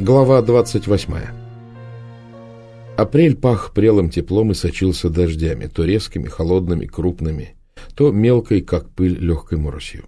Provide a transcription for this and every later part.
Глава 28 Апрель пах прелым теплом и сочился дождями, то резкими, холодными, крупными, то мелкой, как пыль, легкой моросью.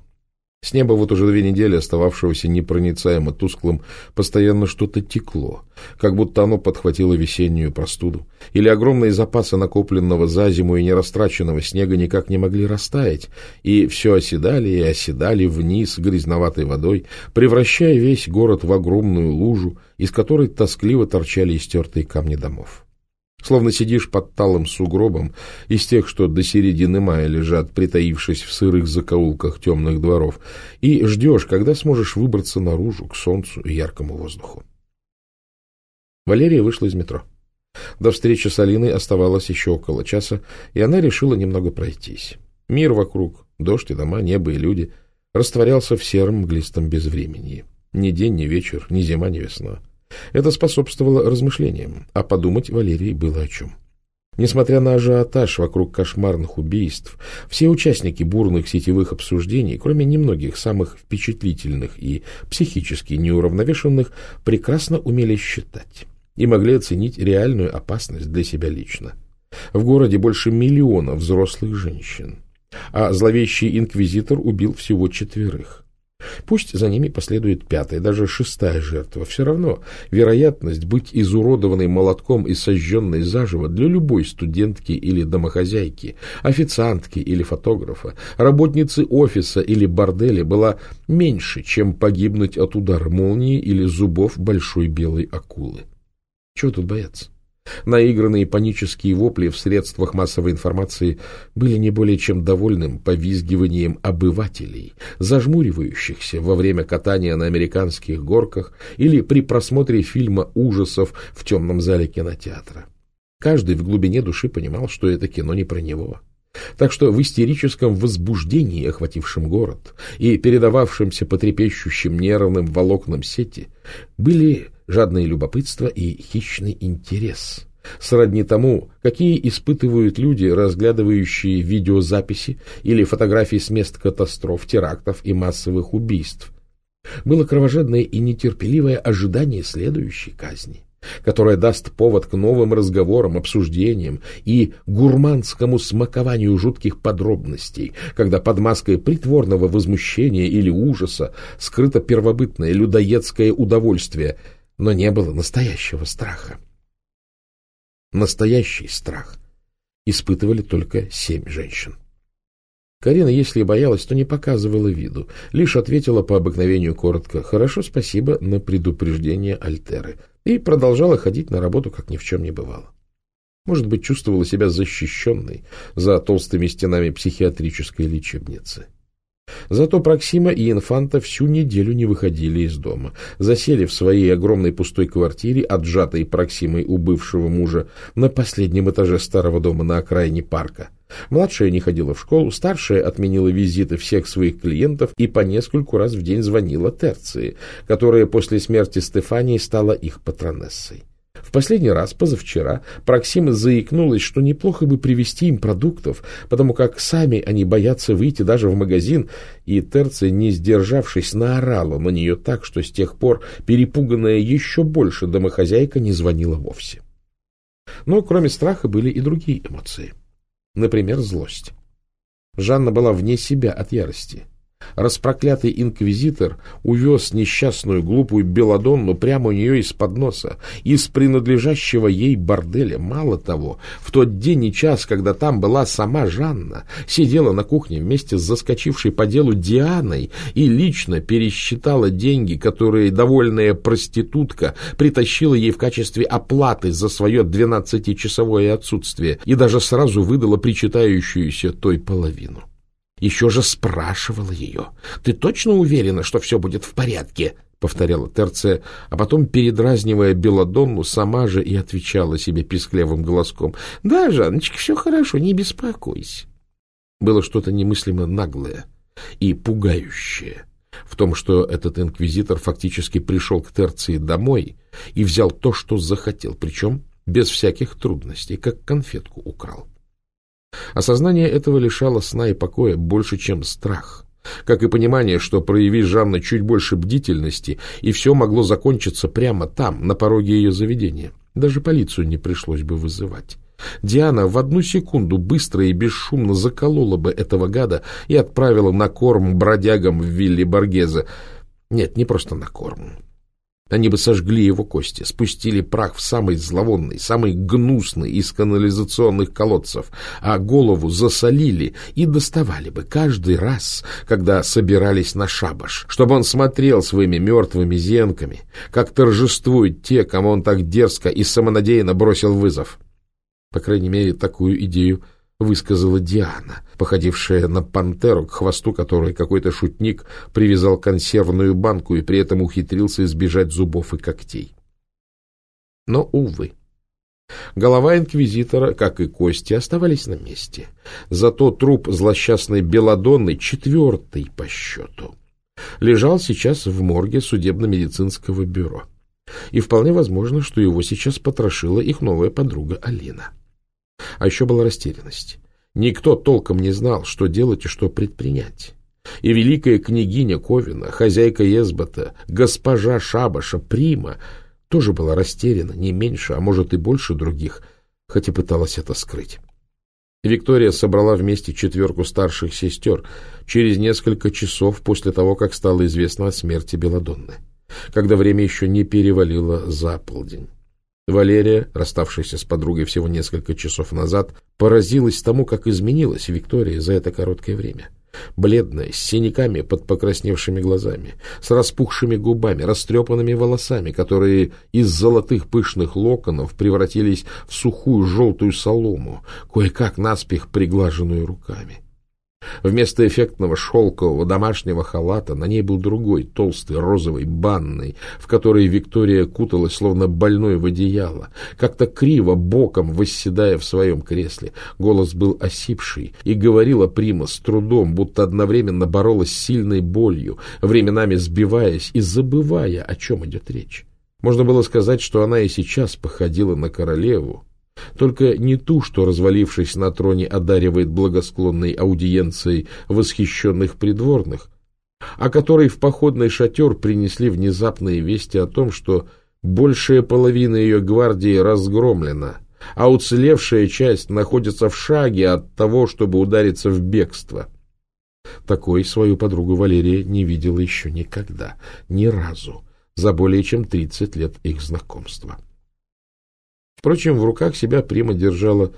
С неба вот уже две недели, остававшегося непроницаемо тусклым, постоянно что-то текло, как будто оно подхватило весеннюю простуду, или огромные запасы накопленного за зиму и нерастраченного снега никак не могли растаять, и все оседали и оседали вниз грязноватой водой, превращая весь город в огромную лужу, из которой тоскливо торчали истертые камни домов. Словно сидишь под талым сугробом из тех, что до середины мая лежат, притаившись в сырых закоулках темных дворов, и ждешь, когда сможешь выбраться наружу, к солнцу и яркому воздуху. Валерия вышла из метро. До встречи с Алиной оставалось еще около часа, и она решила немного пройтись. Мир вокруг, дождь и дома, небо и люди растворялся в сером мглистом безвременье. Ни день, ни вечер, ни зима, ни весна. Это способствовало размышлениям, а подумать Валерии было о чем. Несмотря на ажиотаж вокруг кошмарных убийств, все участники бурных сетевых обсуждений, кроме немногих самых впечатлительных и психически неуравновешенных, прекрасно умели считать и могли оценить реальную опасность для себя лично. В городе больше миллиона взрослых женщин, а зловещий инквизитор убил всего четверых. Пусть за ними последует пятая, даже шестая жертва. Все равно вероятность быть изуродованной молотком и сожженной заживо для любой студентки или домохозяйки, официантки или фотографа, работницы офиса или борделя была меньше, чем погибнуть от удара молнии или зубов большой белой акулы. Чего тут бояться? Наигранные панические вопли в средствах массовой информации были не более чем довольным повизгиванием обывателей, зажмуривающихся во время катания на американских горках или при просмотре фильма ужасов в темном зале кинотеатра. Каждый в глубине души понимал, что это кино не про него. Так что в истерическом возбуждении, охватившем город, и передававшемся по трепещущим нервным волокнам сети, были жадное любопытство и хищный интерес, сродни тому, какие испытывают люди, разглядывающие видеозаписи или фотографии с мест катастроф, терактов и массовых убийств. Было кровожадное и нетерпеливое ожидание следующей казни которая даст повод к новым разговорам, обсуждениям и гурманскому смакованию жутких подробностей, когда под маской притворного возмущения или ужаса скрыто первобытное людоедское удовольствие – но не было настоящего страха. Настоящий страх испытывали только семь женщин. Карина, если и боялась, то не показывала виду, лишь ответила по обыкновению коротко «Хорошо, спасибо на предупреждение Альтеры» и продолжала ходить на работу, как ни в чем не бывало. Может быть, чувствовала себя защищенной за толстыми стенами психиатрической лечебницы. Зато Проксима и Инфанта всю неделю не выходили из дома. Засели в своей огромной пустой квартире, отжатой Проксимой у бывшего мужа, на последнем этаже старого дома на окраине парка. Младшая не ходила в школу, старшая отменила визиты всех своих клиентов и по нескольку раз в день звонила Терции, которая после смерти Стефании стала их патронессой. В последний раз, позавчера, Проксима заикнулась, что неплохо бы привезти им продуктов, потому как сами они боятся выйти даже в магазин, и Терция, не сдержавшись, наорала на нее так, что с тех пор перепуганная еще больше домохозяйка не звонила вовсе. Но кроме страха были и другие эмоции. Например, злость. Жанна была вне себя от ярости. Распроклятый инквизитор увез несчастную глупую Беладонну прямо у нее из-под носа, из принадлежащего ей борделя. Мало того, в тот день и час, когда там была сама Жанна, сидела на кухне вместе с заскочившей по делу Дианой и лично пересчитала деньги, которые довольная проститутка притащила ей в качестве оплаты за свое двенадцатичасовое отсутствие и даже сразу выдала причитающуюся той половину. Еще же спрашивала ее. «Ты точно уверена, что все будет в порядке?» — повторяла Терция, а потом, передразнивая Беладонну, сама же и отвечала себе писклявым голоском. «Да, Жанночка, все хорошо, не беспокойся». Было что-то немыслимо наглое и пугающее в том, что этот инквизитор фактически пришел к Терции домой и взял то, что захотел, причем без всяких трудностей, как конфетку украл. Осознание этого лишало сна и покоя больше, чем страх, как и понимание, что прояви Жанна чуть больше бдительности, и все могло закончиться прямо там, на пороге ее заведения. Даже полицию не пришлось бы вызывать. Диана в одну секунду быстро и бесшумно заколола бы этого гада и отправила на корм бродягам в вилле Боргеза. Нет, не просто на корм. Они бы сожгли его кости, спустили прах в самый зловонный, самый гнусный из канализационных колодцев, а голову засолили и доставали бы каждый раз, когда собирались на шабаш, чтобы он смотрел своими мертвыми зенками, как торжествуют те, кому он так дерзко и самонадеянно бросил вызов. По крайней мере, такую идею высказала Диана, походившая на пантеру, к хвосту которой какой-то шутник привязал консервную банку и при этом ухитрился избежать зубов и когтей. Но, увы, голова инквизитора, как и кости, оставались на месте. Зато труп злосчастной Беладонны, четвертый по счету, лежал сейчас в морге судебно-медицинского бюро. И вполне возможно, что его сейчас потрошила их новая подруга Алина. А еще была растерянность. Никто толком не знал, что делать и что предпринять. И великая княгиня Ковина, хозяйка Езбата, госпожа Шабаша, Прима, тоже была растеряна, не меньше, а может и больше других, хоть и пыталась это скрыть. Виктория собрала вместе четверку старших сестер через несколько часов после того, как стало известно о смерти Беладонны, когда время еще не перевалило за полдень. Валерия, расставшаяся с подругой всего несколько часов назад, поразилась тому, как изменилась Виктория за это короткое время. Бледная, с синяками под покрасневшими глазами, с распухшими губами, растрепанными волосами, которые из золотых пышных локонов превратились в сухую желтую солому, кое-как наспех приглаженную руками. Вместо эффектного шелкового домашнего халата на ней был другой, толстый, розовый, банный, в который Виктория куталась, словно больной в одеяло, как-то криво, боком восседая в своем кресле. Голос был осипший, и говорила Прима с трудом, будто одновременно боролась с сильной болью, временами сбиваясь и забывая, о чем идет речь. Можно было сказать, что она и сейчас походила на королеву, только не ту, что, развалившись на троне, одаривает благосклонной аудиенцией восхищенных придворных, а которой в походный шатер принесли внезапные вести о том, что большая половина ее гвардии разгромлена, а уцелевшая часть находится в шаге от того, чтобы удариться в бегство. Такой свою подругу Валерия не видела еще никогда, ни разу, за более чем тридцать лет их знакомства. — Впрочем, в руках себя Прима держала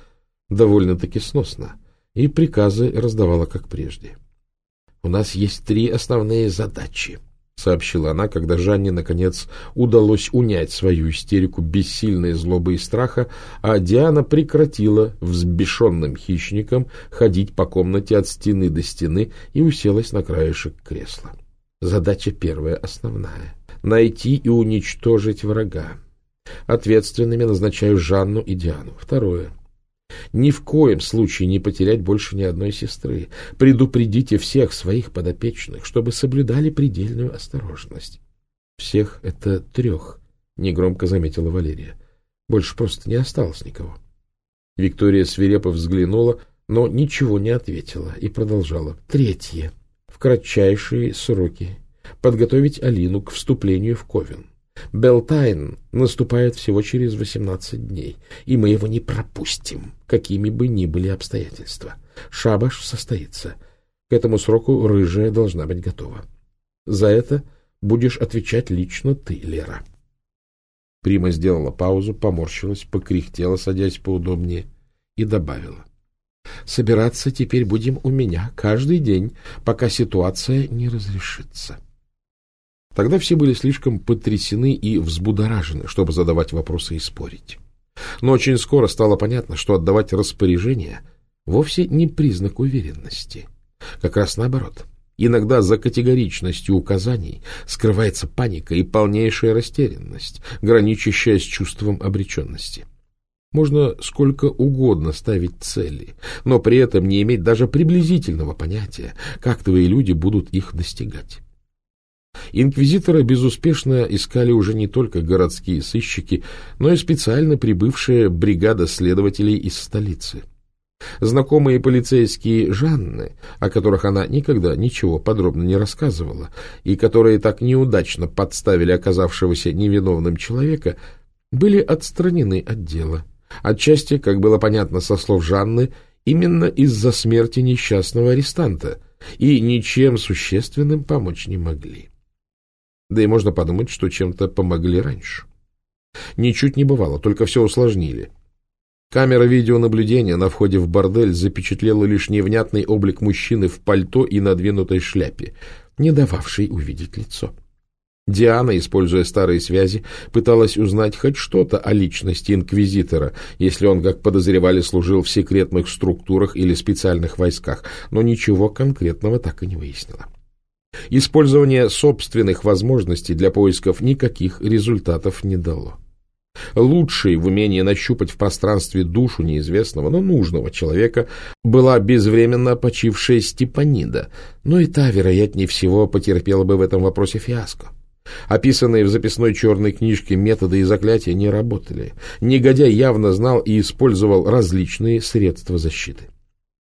довольно-таки сносно и приказы раздавала как прежде. — У нас есть три основные задачи, — сообщила она, когда Жанне, наконец, удалось унять свою истерику бессильной злобы и страха, а Диана прекратила взбешенным хищником ходить по комнате от стены до стены и уселась на краешек кресла. Задача первая, основная — найти и уничтожить врага. Ответственными назначаю Жанну и Диану. Второе. Ни в коем случае не потерять больше ни одной сестры. Предупредите всех своих подопечных, чтобы соблюдали предельную осторожность. Всех это трех, — негромко заметила Валерия. Больше просто не осталось никого. Виктория свирепо взглянула, но ничего не ответила и продолжала. Третье. В кратчайшие сроки подготовить Алину к вступлению в Ковен. Белтайн наступает всего через восемнадцать дней, и мы его не пропустим, какими бы ни были обстоятельства. Шабаш состоится. К этому сроку рыжая должна быть готова. За это будешь отвечать лично ты, Лера. Прима сделала паузу, поморщилась, покряхтела, садясь поудобнее, и добавила. — Собираться теперь будем у меня каждый день, пока ситуация не разрешится. — Тогда все были слишком потрясены и взбудоражены, чтобы задавать вопросы и спорить. Но очень скоро стало понятно, что отдавать распоряжения вовсе не признак уверенности. Как раз наоборот. Иногда за категоричностью указаний скрывается паника и полнейшая растерянность, граничащая с чувством обреченности. Можно сколько угодно ставить цели, но при этом не иметь даже приблизительного понятия, как твои люди будут их достигать. Инквизиторы безуспешно искали уже не только городские сыщики, но и специально прибывшая бригада следователей из столицы. Знакомые полицейские Жанны, о которых она никогда ничего подробно не рассказывала, и которые так неудачно подставили оказавшегося невиновным человека, были отстранены от дела. Отчасти, как было понятно со слов Жанны, именно из-за смерти несчастного арестанта, и ничем существенным помочь не могли. Да и можно подумать, что чем-то помогли раньше. Ничуть не бывало, только все усложнили. Камера видеонаблюдения на входе в бордель запечатлела лишь невнятный облик мужчины в пальто и надвинутой шляпе, не дававший увидеть лицо. Диана, используя старые связи, пыталась узнать хоть что-то о личности инквизитора, если он, как подозревали, служил в секретных структурах или специальных войсках, но ничего конкретного так и не выяснила. Использование собственных возможностей для поисков никаких результатов не дало. Лучшей в умении нащупать в пространстве душу неизвестного, но нужного человека была безвременно почившая Степанида, но и та, вероятнее всего, потерпела бы в этом вопросе фиаско. Описанные в записной черной книжке методы и заклятия не работали. Негодяй явно знал и использовал различные средства защиты.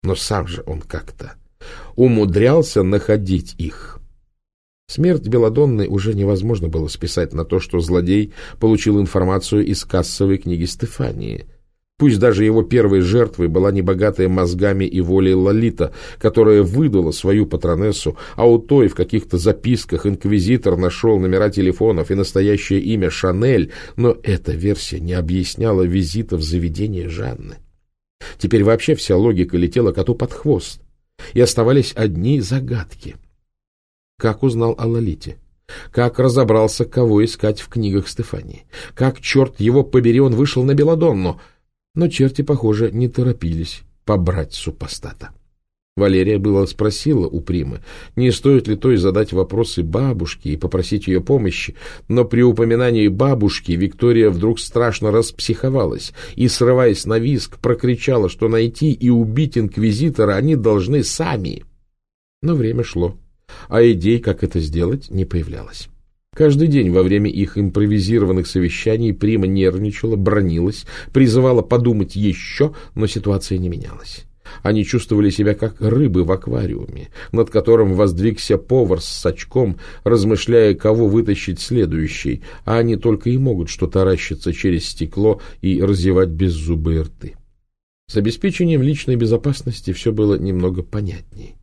Но сам же он как-то умудрялся находить их. Смерть Беладонны уже невозможно было списать на то, что злодей получил информацию из кассовой книги Стефании. Пусть даже его первой жертвой была небогатая мозгами и волей Лолита, которая выдала свою патронессу, а у той в каких-то записках инквизитор нашел номера телефонов и настоящее имя Шанель, но эта версия не объясняла визита в заведение Жанны. Теперь вообще вся логика летела коту под хвост, и оставались одни загадки — как узнал о Лолите? Как разобрался, кого искать в книгах Стефании? Как, черт его побери, он вышел на Беладонну? Но черти, похоже, не торопились побрать супостата. Валерия было спросила у Примы, не стоит ли той задать вопросы бабушке и попросить ее помощи, но при упоминании бабушки Виктория вдруг страшно распсиховалась и, срываясь на виск, прокричала, что найти и убить инквизитора они должны сами. Но время шло а идей, как это сделать, не появлялось. Каждый день во время их импровизированных совещаний Прима нервничала, бронилась, призывала подумать еще, но ситуация не менялась. Они чувствовали себя как рыбы в аквариуме, над которым воздвигся повар с сачком, размышляя, кого вытащить следующий, а они только и могут что таращиться через стекло и разевать беззубые рты. С обеспечением личной безопасности все было немного понятнее.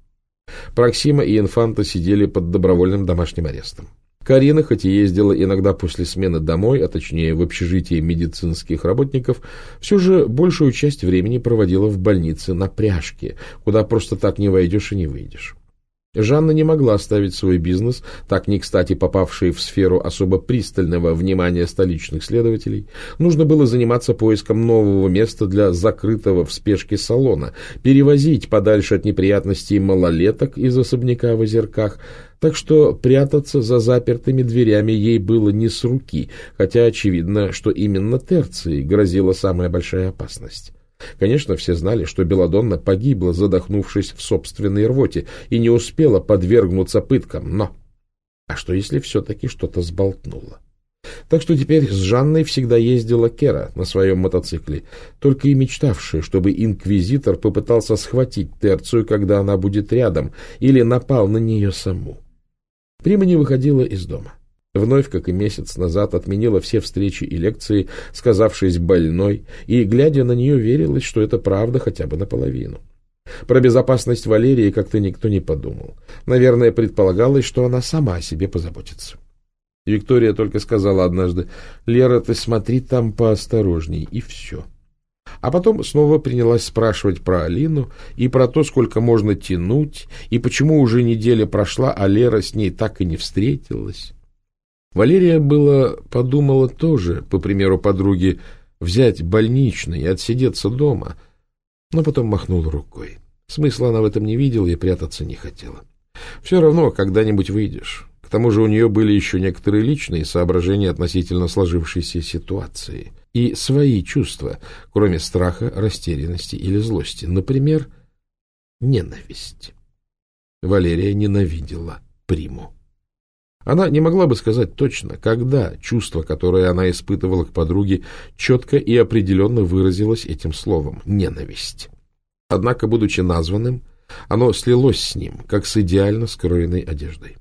Проксима и Инфанта сидели под добровольным домашним арестом. Карина, хоть и ездила иногда после смены домой, а точнее в общежитие медицинских работников, все же большую часть времени проводила в больнице на пряжке, куда просто так не войдешь и не выйдешь. Жанна не могла оставить свой бизнес, так не кстати попавший в сферу особо пристального внимания столичных следователей. Нужно было заниматься поиском нового места для закрытого в спешке салона, перевозить подальше от неприятностей малолеток из особняка в озерках, так что прятаться за запертыми дверями ей было не с руки, хотя очевидно, что именно Терции грозила самая большая опасность. Конечно, все знали, что Беладонна погибла, задохнувшись в собственной рвоте, и не успела подвергнуться пыткам, но... А что, если все-таки что-то сболтнуло? Так что теперь с Жанной всегда ездила Кера на своем мотоцикле, только и мечтавшая, чтобы инквизитор попытался схватить Терцию, когда она будет рядом, или напал на нее саму. Прима не выходила из дома. Вновь, как и месяц назад, отменила все встречи и лекции, сказавшись больной, и, глядя на нее, верилась, что это правда хотя бы наполовину. Про безопасность Валерии как-то никто не подумал. Наверное, предполагалось, что она сама о себе позаботится. Виктория только сказала однажды, «Лера, ты смотри там поосторожней», и все. А потом снова принялась спрашивать про Алину и про то, сколько можно тянуть, и почему уже неделя прошла, а Лера с ней так и не встретилась. Валерия было подумала тоже, по примеру подруги, взять больничный и отсидеться дома, но потом махнула рукой. Смысла она в этом не видела и прятаться не хотела. Все равно когда-нибудь выйдешь. К тому же у нее были еще некоторые личные соображения относительно сложившейся ситуации и свои чувства, кроме страха, растерянности или злости. Например, ненависть. Валерия ненавидела Приму. Она не могла бы сказать точно, когда чувство, которое она испытывала к подруге, четко и определенно выразилось этим словом — ненависть. Однако, будучи названным, оно слилось с ним, как с идеально скроенной одеждой.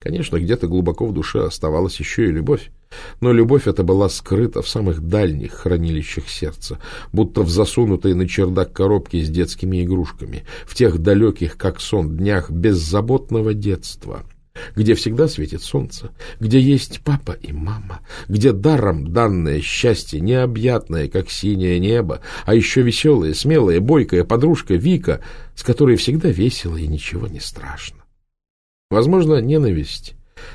Конечно, где-то глубоко в душе оставалась еще и любовь, но любовь эта была скрыта в самых дальних хранилищах сердца, будто в засунутой на чердак коробке с детскими игрушками, в тех далеких, как сон, днях беззаботного детства, где всегда светит солнце, где есть папа и мама, где даром данное счастье необъятное, как синее небо, а еще веселая, смелая, бойкая подружка Вика, с которой всегда весело и ничего не страшно. Возможно, ненависть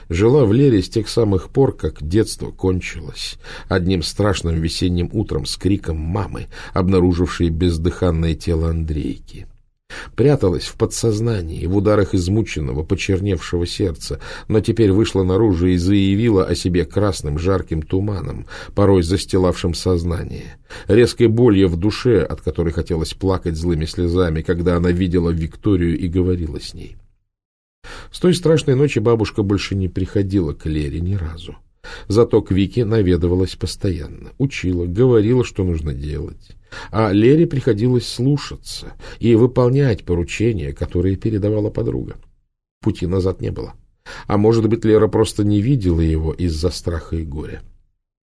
жила в Лере с тех самых пор, как детство кончилось, одним страшным весенним утром с криком мамы, обнаружившей бездыханное тело Андрейки. Пряталась в подсознании, в ударах измученного, почерневшего сердца, но теперь вышла наружу и заявила о себе красным жарким туманом, порой застилавшим сознание, резкой болью в душе, от которой хотелось плакать злыми слезами, когда она видела Викторию и говорила с ней. С той страшной ночи бабушка больше не приходила к Лере ни разу. Зато к Вике наведывалась постоянно, учила, говорила, что нужно делать. А Лере приходилось слушаться и выполнять поручения, которые передавала подруга. Пути назад не было. А может быть, Лера просто не видела его из-за страха и горя.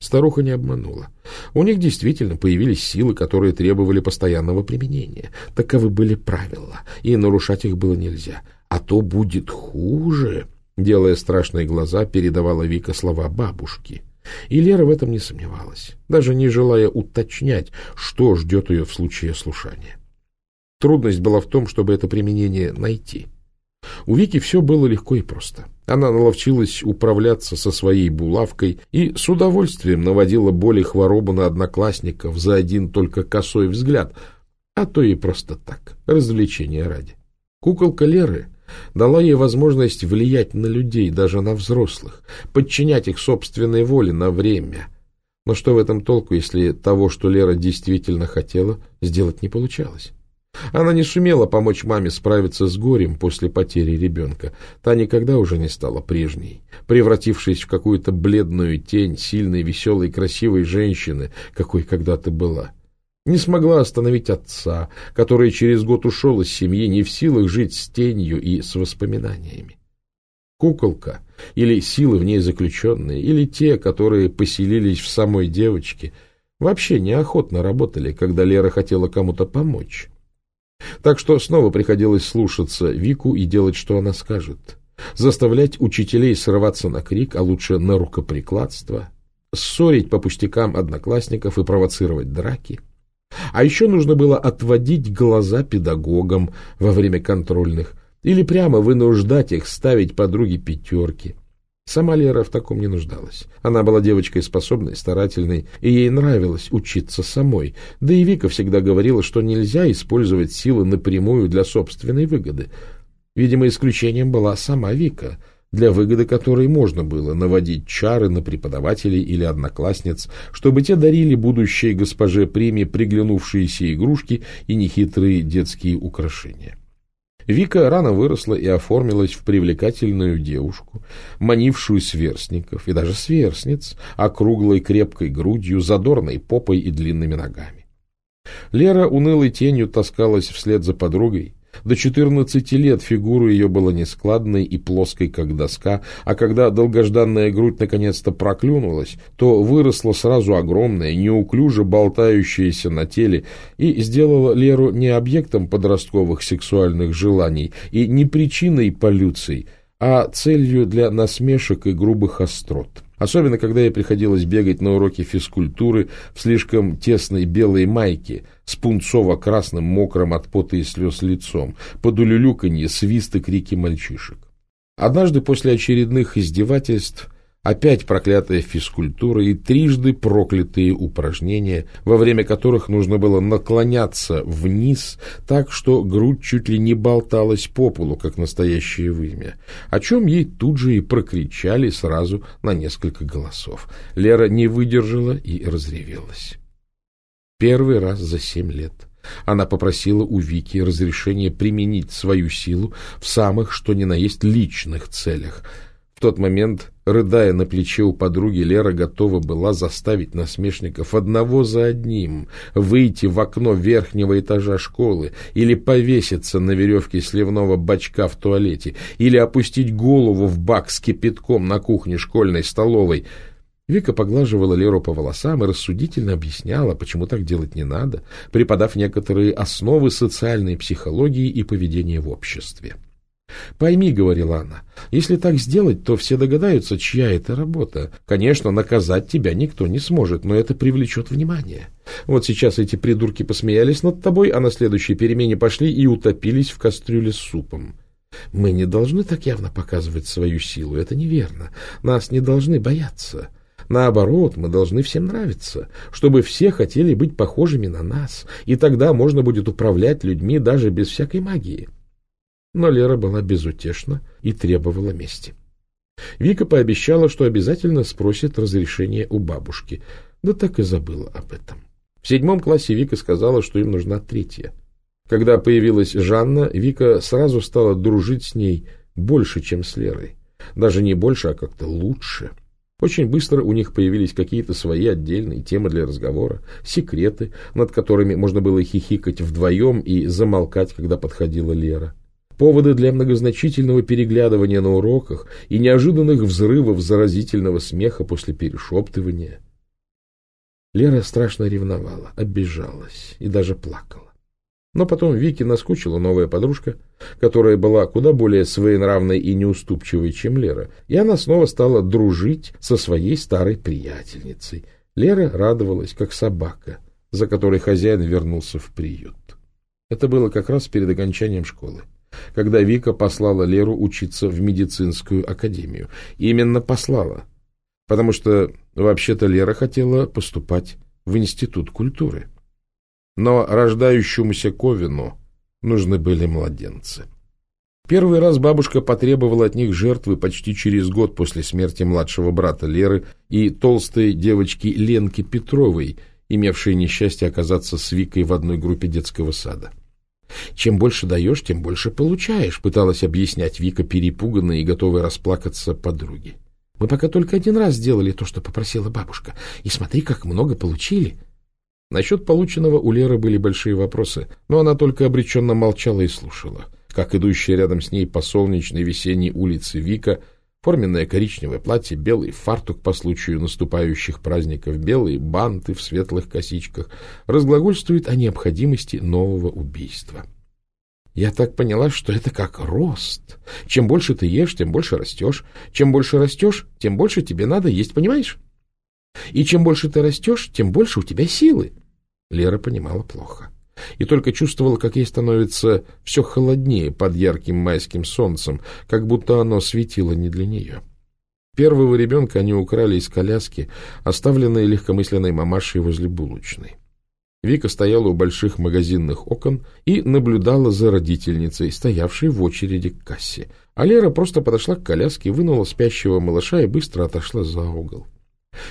Старуха не обманула. У них действительно появились силы, которые требовали постоянного применения. Таковы были правила, и нарушать их было нельзя — а то будет хуже, делая страшные глаза, передавала Вика слова бабушки. И Лера в этом не сомневалась, даже не желая уточнять, что ждет ее в случае слушания. Трудность была в том, чтобы это применение найти. У Вики все было легко и просто. Она наловчилась управляться со своей булавкой и с удовольствием наводила боль и хворобу на одноклассников за один только косой взгляд, а то и просто так, развлечения ради. Куколка Леры дала ей возможность влиять на людей, даже на взрослых, подчинять их собственной воле на время. Но что в этом толку, если того, что Лера действительно хотела, сделать не получалось? Она не сумела помочь маме справиться с горем после потери ребенка. Та никогда уже не стала прежней, превратившись в какую-то бледную тень сильной, веселой, красивой женщины, какой когда-то была. Не смогла остановить отца, который через год ушел из семьи, не в силах жить с тенью и с воспоминаниями. Куколка или силы в ней заключенные, или те, которые поселились в самой девочке, вообще неохотно работали, когда Лера хотела кому-то помочь. Так что снова приходилось слушаться Вику и делать, что она скажет. Заставлять учителей срываться на крик, а лучше на рукоприкладство, ссорить по пустякам одноклассников и провоцировать драки — а еще нужно было отводить глаза педагогам во время контрольных или прямо вынуждать их ставить подруги пятерки. Сама Лера в таком не нуждалась. Она была девочкой способной, старательной, и ей нравилось учиться самой. Да и Вика всегда говорила, что нельзя использовать силы напрямую для собственной выгоды. Видимо, исключением была сама Вика — для выгоды которой можно было наводить чары на преподавателей или одноклассниц, чтобы те дарили будущей госпоже Приме приглянувшиеся игрушки и нехитрые детские украшения. Вика рано выросла и оформилась в привлекательную девушку, манившую сверстников и даже сверстниц, округлой крепкой грудью, задорной попой и длинными ногами. Лера унылой тенью таскалась вслед за подругой, до четырнадцати лет фигура ее была нескладной и плоской, как доска, а когда долгожданная грудь наконец-то проклюнулась, то выросла сразу огромная, неуклюже болтающаяся на теле и сделала Леру не объектом подростковых сексуальных желаний и не причиной полюций, а целью для насмешек и грубых острот. Особенно, когда ей приходилось бегать на уроки физкультуры в слишком тесной белой майке с пунцово-красным мокрым от пота и слез лицом, под улюлюканье, свист и крики мальчишек. Однажды после очередных издевательств Опять проклятая физкультура и трижды проклятые упражнения, во время которых нужно было наклоняться вниз так, что грудь чуть ли не болталась по полу, как настоящее вымя, о чем ей тут же и прокричали сразу на несколько голосов. Лера не выдержала и разревелась. Первый раз за семь лет она попросила у Вики разрешения применить свою силу в самых, что ни на есть, личных целях — В тот момент, рыдая на плече у подруги, Лера готова была заставить насмешников одного за одним выйти в окно верхнего этажа школы или повеситься на веревке сливного бачка в туалете или опустить голову в бак с кипятком на кухне школьной столовой. Вика поглаживала Леру по волосам и рассудительно объясняла, почему так делать не надо, преподав некоторые основы социальной психологии и поведения в обществе. — «Пойми», — говорила она, — «если так сделать, то все догадаются, чья это работа. Конечно, наказать тебя никто не сможет, но это привлечет внимание. Вот сейчас эти придурки посмеялись над тобой, а на следующей перемене пошли и утопились в кастрюле с супом. Мы не должны так явно показывать свою силу, это неверно. Нас не должны бояться». Наоборот, мы должны всем нравиться, чтобы все хотели быть похожими на нас, и тогда можно будет управлять людьми даже без всякой магии. Но Лера была безутешна и требовала мести. Вика пообещала, что обязательно спросит разрешение у бабушки, да так и забыла об этом. В седьмом классе Вика сказала, что им нужна третья. Когда появилась Жанна, Вика сразу стала дружить с ней больше, чем с Лерой. Даже не больше, а как-то лучше. Очень быстро у них появились какие-то свои отдельные темы для разговора, секреты, над которыми можно было хихикать вдвоем и замолкать, когда подходила Лера поводы для многозначительного переглядывания на уроках и неожиданных взрывов заразительного смеха после перешептывания. Лера страшно ревновала, обижалась и даже плакала. Но потом Вике наскучила новая подружка, которая была куда более своенравной и неуступчивой, чем Лера, и она снова стала дружить со своей старой приятельницей. Лера радовалась, как собака, за которой хозяин вернулся в приют. Это было как раз перед окончанием школы когда Вика послала Леру учиться в медицинскую академию. Именно послала, потому что вообще-то Лера хотела поступать в Институт культуры. Но рождающемуся Ковину нужны были младенцы. Первый раз бабушка потребовала от них жертвы почти через год после смерти младшего брата Леры и толстой девочки Ленки Петровой, имевшей несчастье оказаться с Викой в одной группе детского сада. Чем больше даешь, тем больше получаешь, пыталась объяснять Вика, перепуганная и готовая расплакаться подруге. Мы пока только один раз сделали то, что попросила бабушка, и смотри, как много получили. Насчет полученного у Леры были большие вопросы, но она только обреченно молчала и слушала, как идущая рядом с ней по солнечной весенней улице Вика — Форменное коричневое платье, белый фартук по случаю наступающих праздников, белые банты в светлых косичках разглагольствует о необходимости нового убийства. Я так поняла, что это как рост. Чем больше ты ешь, тем больше растешь. Чем больше растешь, тем больше тебе надо есть, понимаешь? И чем больше ты растешь, тем больше у тебя силы. Лера понимала плохо и только чувствовала, как ей становится все холоднее под ярким майским солнцем, как будто оно светило не для нее. Первого ребенка они украли из коляски, оставленной легкомысленной мамашей возле булочной. Вика стояла у больших магазинных окон и наблюдала за родительницей, стоявшей в очереди к кассе. А Лера просто подошла к коляске, вынула спящего малыша и быстро отошла за угол.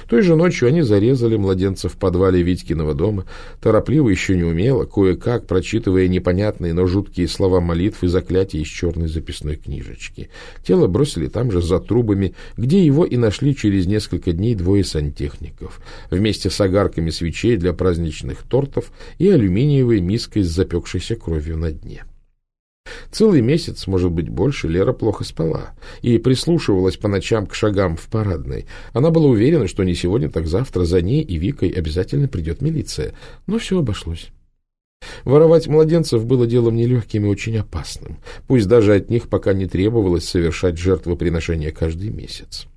Той же ночью они зарезали младенца в подвале Витькиного дома, торопливо еще не умело, кое-как прочитывая непонятные, но жуткие слова молитв и заклятия из черной записной книжечки. Тело бросили там же, за трубами, где его и нашли через несколько дней двое сантехников, вместе с огарками свечей для праздничных тортов и алюминиевой миской с запекшейся кровью на дне. Целый месяц, может быть, больше, Лера плохо спала и прислушивалась по ночам к шагам в парадной. Она была уверена, что не сегодня, так завтра за ней и Викой обязательно придет милиция. Но все обошлось. Воровать младенцев было делом нелегким и очень опасным, пусть даже от них пока не требовалось совершать жертвоприношения каждый месяц.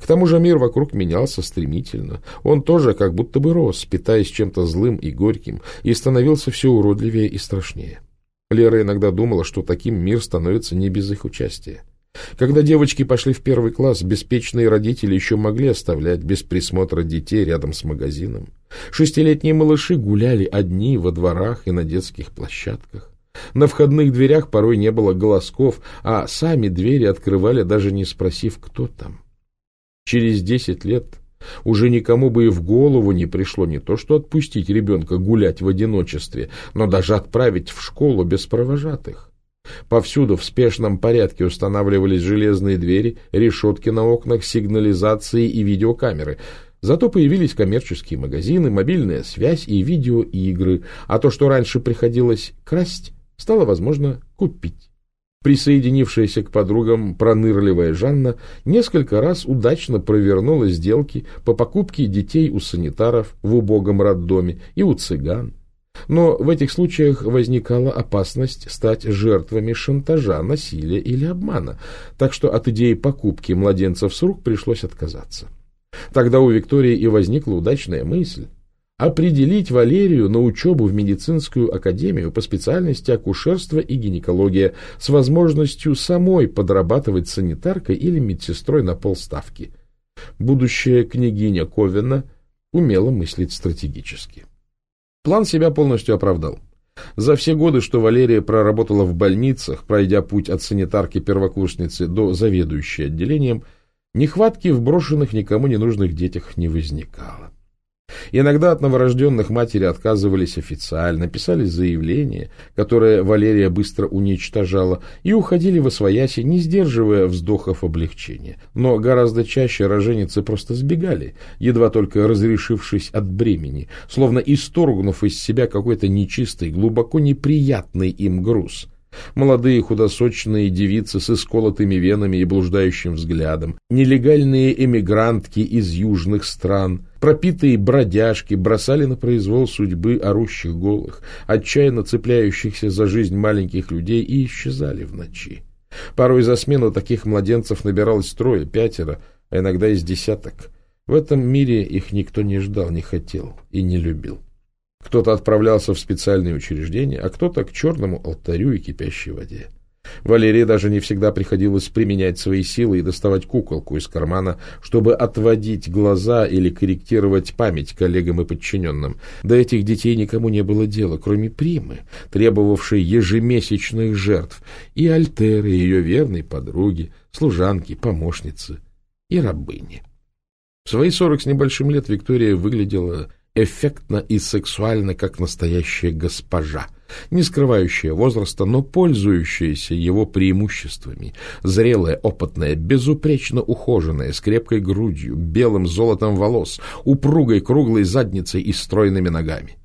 К тому же мир вокруг менялся стремительно. Он тоже как будто бы рос, питаясь чем-то злым и горьким, и становился все уродливее и страшнее. Лера иногда думала, что таким мир становится не без их участия. Когда девочки пошли в первый класс, беспечные родители еще могли оставлять без присмотра детей рядом с магазином. Шестилетние малыши гуляли одни во дворах и на детских площадках. На входных дверях порой не было голосков, а сами двери открывали, даже не спросив, кто там. Через десять лет уже никому бы и в голову не пришло не то что отпустить ребенка гулять в одиночестве, но даже отправить в школу без провожатых. Повсюду в спешном порядке устанавливались железные двери, решетки на окнах, сигнализации и видеокамеры. Зато появились коммерческие магазины, мобильная связь и видеоигры, а то, что раньше приходилось красть, стало возможно купить. Присоединившаяся к подругам пронырливая Жанна несколько раз удачно провернула сделки по покупке детей у санитаров в убогом роддоме и у цыган. Но в этих случаях возникала опасность стать жертвами шантажа, насилия или обмана, так что от идеи покупки младенцев с рук пришлось отказаться. Тогда у Виктории и возникла удачная мысль определить Валерию на учебу в медицинскую академию по специальности акушерство и гинекология с возможностью самой подрабатывать санитаркой или медсестрой на полставки. Будущая княгиня Ковина умела мыслить стратегически. План себя полностью оправдал. За все годы, что Валерия проработала в больницах, пройдя путь от санитарки-первокурсницы до заведующей отделением, нехватки в брошенных никому не нужных детях не возникало. Иногда от новорожденных матери отказывались официально, писали заявление, которое Валерия быстро уничтожала, и уходили во свояси, не сдерживая вздохов облегчения. Но гораздо чаще роженицы просто сбегали, едва только разрешившись от бремени, словно исторгнув из себя какой-то нечистый, глубоко неприятный им груз – Молодые худосочные девицы с исколотыми венами и блуждающим взглядом, нелегальные эмигрантки из южных стран, пропитые бродяжки бросали на произвол судьбы орущих голых, отчаянно цепляющихся за жизнь маленьких людей и исчезали в ночи. Порой за смену таких младенцев набиралось трое, пятеро, а иногда из десяток. В этом мире их никто не ждал, не хотел и не любил. Кто-то отправлялся в специальные учреждения, а кто-то к черному алтарю и кипящей воде. Валерии даже не всегда приходилось применять свои силы и доставать куколку из кармана, чтобы отводить глаза или корректировать память коллегам и подчиненным. До этих детей никому не было дела, кроме Примы, требовавшей ежемесячных жертв, и Альтеры, ее верной подруги, служанки, помощницы и рабыни. В свои сорок с небольшим лет Виктория выглядела эффектно и сексуально, как настоящая госпожа, не скрывающая возраста, но пользующаяся его преимуществами, зрелая, опытная, безупречно ухоженная, с крепкой грудью, белым золотом волос, упругой круглой задницей и стройными ногами.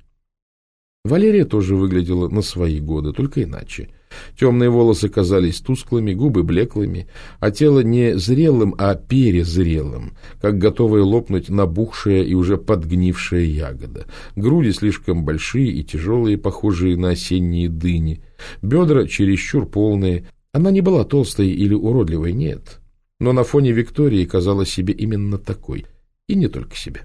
Валерия тоже выглядела на свои годы, только иначе — Темные волосы казались тусклыми, губы блеклыми, а тело не зрелым, а перезрелым, как готовая лопнуть набухшая и уже подгнившая ягода. Груди слишком большие и тяжелые, похожие на осенние дыни. Бедра чересчур полные. Она не была толстой или уродливой, нет. Но на фоне Виктории казалась себе именно такой. И не только себе.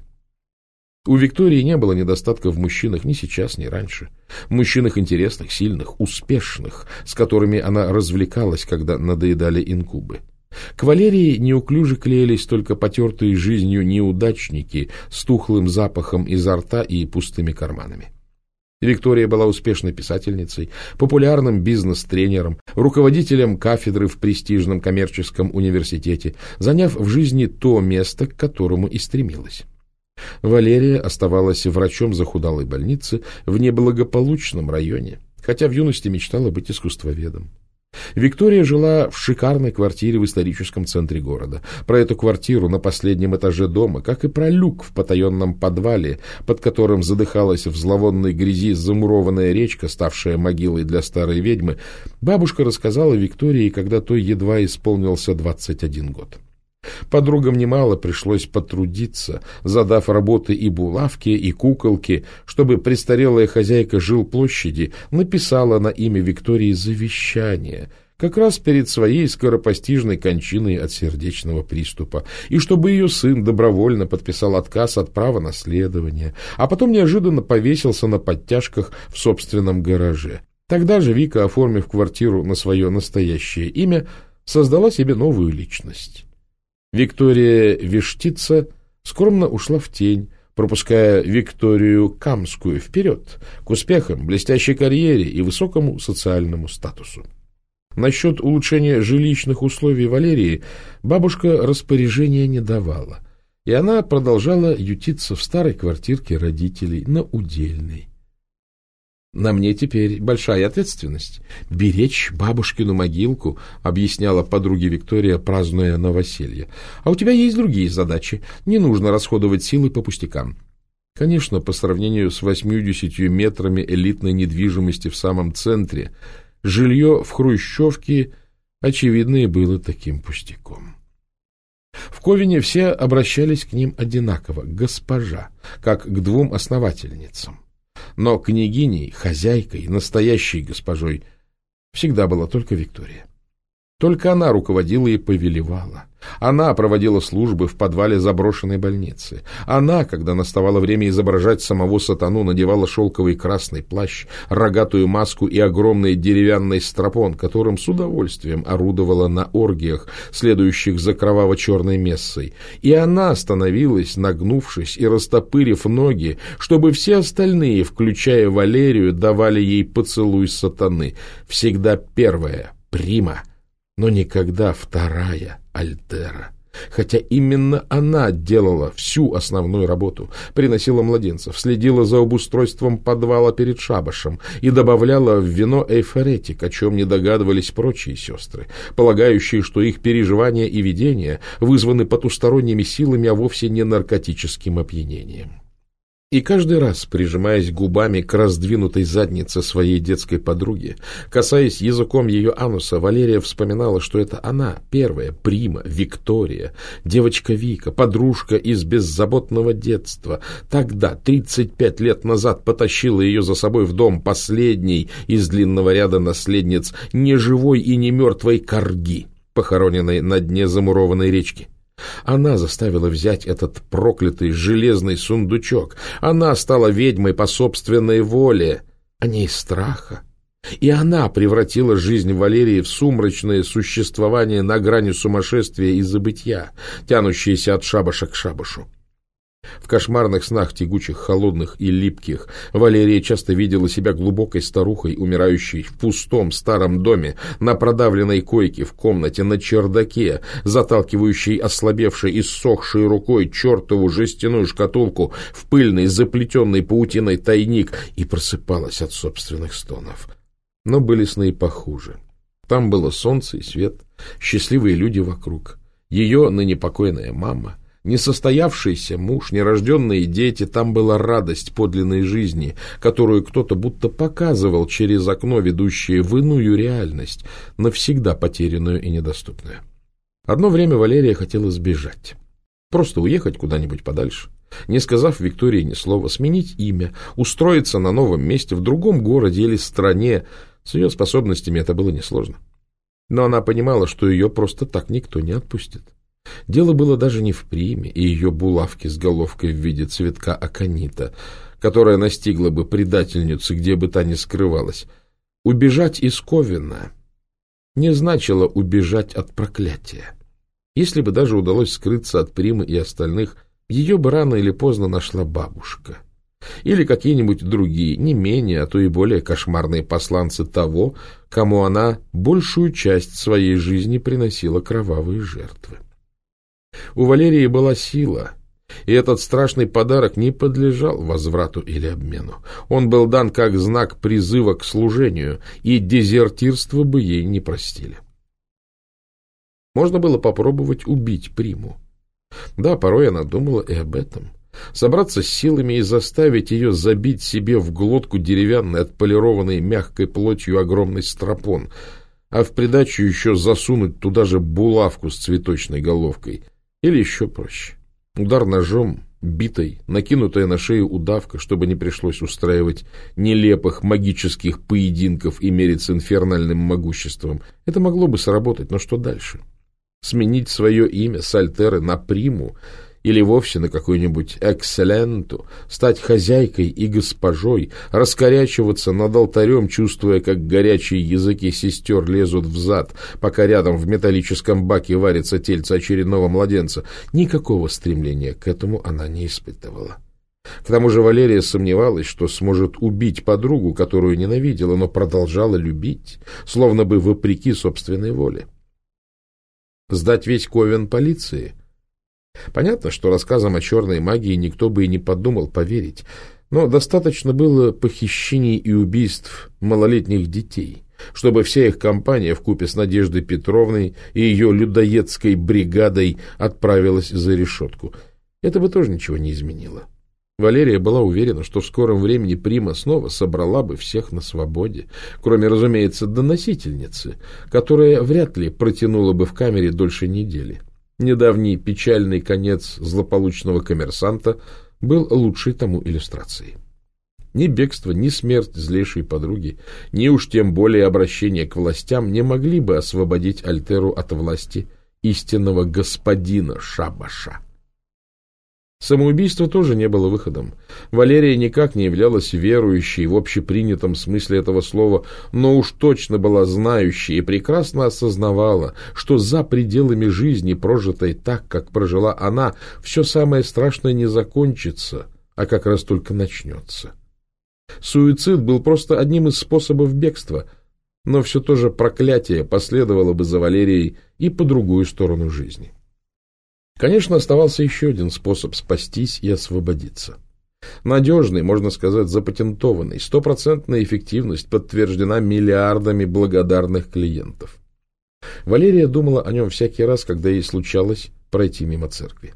У Виктории не было недостатков в мужчинах ни сейчас, ни раньше. Мужчинах интересных, сильных, успешных, с которыми она развлекалась, когда надоедали инкубы. К Валерии неуклюже клеились только потертые жизнью неудачники с тухлым запахом изо рта и пустыми карманами. Виктория была успешной писательницей, популярным бизнес-тренером, руководителем кафедры в престижном коммерческом университете, заняв в жизни то место, к которому и стремилась. Валерия оставалась врачом захудалой больницы в неблагополучном районе, хотя в юности мечтала быть искусствоведом. Виктория жила в шикарной квартире в историческом центре города. Про эту квартиру на последнем этаже дома, как и про люк в потаенном подвале, под которым задыхалась в зловонной грязи замурованная речка, ставшая могилой для старой ведьмы, бабушка рассказала Виктории, когда той едва исполнился 21 год. Подругам немало пришлось потрудиться, задав работы и булавки, и куколки, чтобы престарелая хозяйка жилплощади написала на имя Виктории завещание, как раз перед своей скоропостижной кончиной от сердечного приступа, и чтобы ее сын добровольно подписал отказ от права наследования, а потом неожиданно повесился на подтяжках в собственном гараже. Тогда же Вика, оформив квартиру на свое настоящее имя, создала себе новую личность. Виктория Вештица скромно ушла в тень, пропуская Викторию Камскую вперед, к успехам, блестящей карьере и высокому социальному статусу. Насчет улучшения жилищных условий Валерии бабушка распоряжения не давала, и она продолжала ютиться в старой квартирке родителей на Удельной. На мне теперь большая ответственность. Беречь бабушкину могилку, объясняла подруге Виктория, празднуя новоселье. А у тебя есть другие задачи. Не нужно расходовать силы по пустякам. Конечно, по сравнению с восьмью-десятью метрами элитной недвижимости в самом центре, жилье в Хрущевке, очевидно, и было таким пустяком. В Ковине все обращались к ним одинаково, госпожа, как к двум основательницам. Но княгиней, хозяйкой, настоящей госпожой всегда была только Виктория. Только она руководила и повелевала. Она проводила службы в подвале заброшенной больницы. Она, когда наставало время изображать самого сатану, надевала шелковый красный плащ, рогатую маску и огромный деревянный стропон, которым с удовольствием орудовала на оргиях, следующих за кроваво-черной мессой. И она становилась, нагнувшись и растопырив ноги, чтобы все остальные, включая Валерию, давали ей поцелуй сатаны. Всегда первая, прима — но никогда вторая Альтера. Хотя именно она делала всю основную работу, приносила младенцев, следила за обустройством подвала перед шабашем и добавляла в вино эйфоретик, о чем не догадывались прочие сестры, полагающие, что их переживания и видения вызваны потусторонними силами, а вовсе не наркотическим опьянением. И каждый раз, прижимаясь губами к раздвинутой заднице своей детской подруги, касаясь языком ее ануса, Валерия вспоминала, что это она, первая, прима, Виктория, девочка Вика, подружка из беззаботного детства. Тогда, 35 лет назад, потащила ее за собой в дом последней из длинного ряда наследниц неживой и не мертвой корги, похороненной на дне замурованной речки. Она заставила взять этот проклятый железный сундучок. Она стала ведьмой по собственной воле, а не из страха. И она превратила жизнь Валерии в сумрачное существование на грани сумасшествия и забытья, тянущееся от шабаша к шабашу. В кошмарных снах, тягучих, холодных и липких, Валерия часто видела себя глубокой старухой, умирающей в пустом старом доме, на продавленной койке в комнате, на чердаке, заталкивающей ослабевшей и ссохшей рукой чертову жестяную шкатулку в пыльный, заплетенный паутиной тайник и просыпалась от собственных стонов. Но были сны и похуже. Там было солнце и свет, счастливые люди вокруг, ее ныне покойная мама — Несостоявшийся муж, нерожденные дети, там была радость подлинной жизни, которую кто-то будто показывал через окно, ведущее в иную реальность, навсегда потерянную и недоступную. Одно время Валерия хотела сбежать. Просто уехать куда-нибудь подальше, не сказав Виктории ни слова, сменить имя, устроиться на новом месте, в другом городе или стране. С ее способностями это было несложно. Но она понимала, что ее просто так никто не отпустит. Дело было даже не в приме и ее булавке с головкой в виде цветка аконита, которая настигла бы предательницу, где бы та ни скрывалась. Убежать из Ковина не значило убежать от проклятия. Если бы даже удалось скрыться от примы и остальных, ее бы рано или поздно нашла бабушка. Или какие-нибудь другие, не менее, а то и более кошмарные посланцы того, кому она большую часть своей жизни приносила кровавые жертвы. У Валерии была сила, и этот страшный подарок не подлежал возврату или обмену. Он был дан как знак призыва к служению, и дезертирство бы ей не простили. Можно было попробовать убить приму. Да, порой она думала и об этом. Собраться с силами и заставить ее забить себе в глотку деревянный, отполированный мягкой плотью огромный стропон, а в придачу еще засунуть туда же булавку с цветочной головкой — или еще проще. Удар ножом, битой, накинутая на шею удавка, чтобы не пришлось устраивать нелепых магических поединков и мериться инфернальным могуществом. Это могло бы сработать, но что дальше? Сменить свое имя с Альтеры на Приму или вовсе на какую-нибудь экселенту, стать хозяйкой и госпожой, раскорячиваться над алтарем, чувствуя, как горячие языки сестер лезут в зад, пока рядом в металлическом баке варится тельце очередного младенца. Никакого стремления к этому она не испытывала. К тому же Валерия сомневалась, что сможет убить подругу, которую ненавидела, но продолжала любить, словно бы вопреки собственной воле. Сдать весь Ковен полиции — Понятно, что рассказам о черной магии никто бы и не подумал поверить, Но достаточно было похищений и убийств малолетних детей, чтобы вся их компания вкупе с Надеждой Петровной и ее людоедской бригадой отправилась за решетку. Это бы тоже ничего не изменило. Валерия была уверена, что в скором времени Прима снова собрала бы всех на свободе, кроме, разумеется, доносительницы, которая вряд ли протянула бы в камере дольше недели. Недавний печальный конец злополучного коммерсанта был лучшей тому иллюстрацией. Ни бегство, ни смерть злейшей подруги, ни уж тем более обращение к властям не могли бы освободить Альтеру от власти истинного господина Шабаша. Самоубийство тоже не было выходом. Валерия никак не являлась верующей в общепринятом смысле этого слова, но уж точно была знающей и прекрасно осознавала, что за пределами жизни, прожитой так, как прожила она, все самое страшное не закончится, а как раз только начнется. Суицид был просто одним из способов бегства, но все то же проклятие последовало бы за Валерией и по другую сторону жизни. Конечно, оставался еще один способ спастись и освободиться. Надежный, можно сказать, запатентованный, стопроцентная эффективность подтверждена миллиардами благодарных клиентов. Валерия думала о нем всякий раз, когда ей случалось пройти мимо церкви.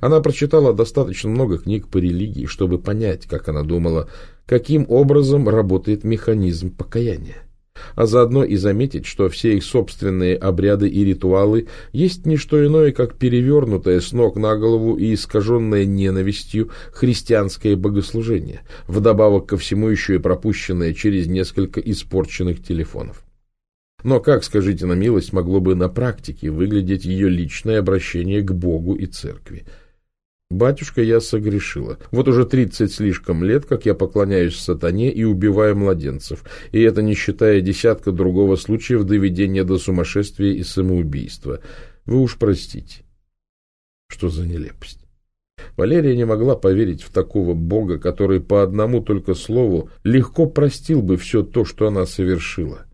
Она прочитала достаточно много книг по религии, чтобы понять, как она думала, каким образом работает механизм покаяния а заодно и заметить, что все их собственные обряды и ритуалы есть не что иное, как перевернутое с ног на голову и искаженное ненавистью христианское богослужение, вдобавок ко всему еще и пропущенное через несколько испорченных телефонов. Но как, скажите на милость, могло бы на практике выглядеть ее личное обращение к Богу и церкви – Батюшка, я согрешила. Вот уже тридцать слишком лет, как я поклоняюсь сатане и убиваю младенцев, и это не считая десятка другого случаев доведения до сумасшествия и самоубийства. Вы уж простите. Что за нелепость? Валерия не могла поверить в такого Бога, который по одному только слову легко простил бы все то, что она совершила.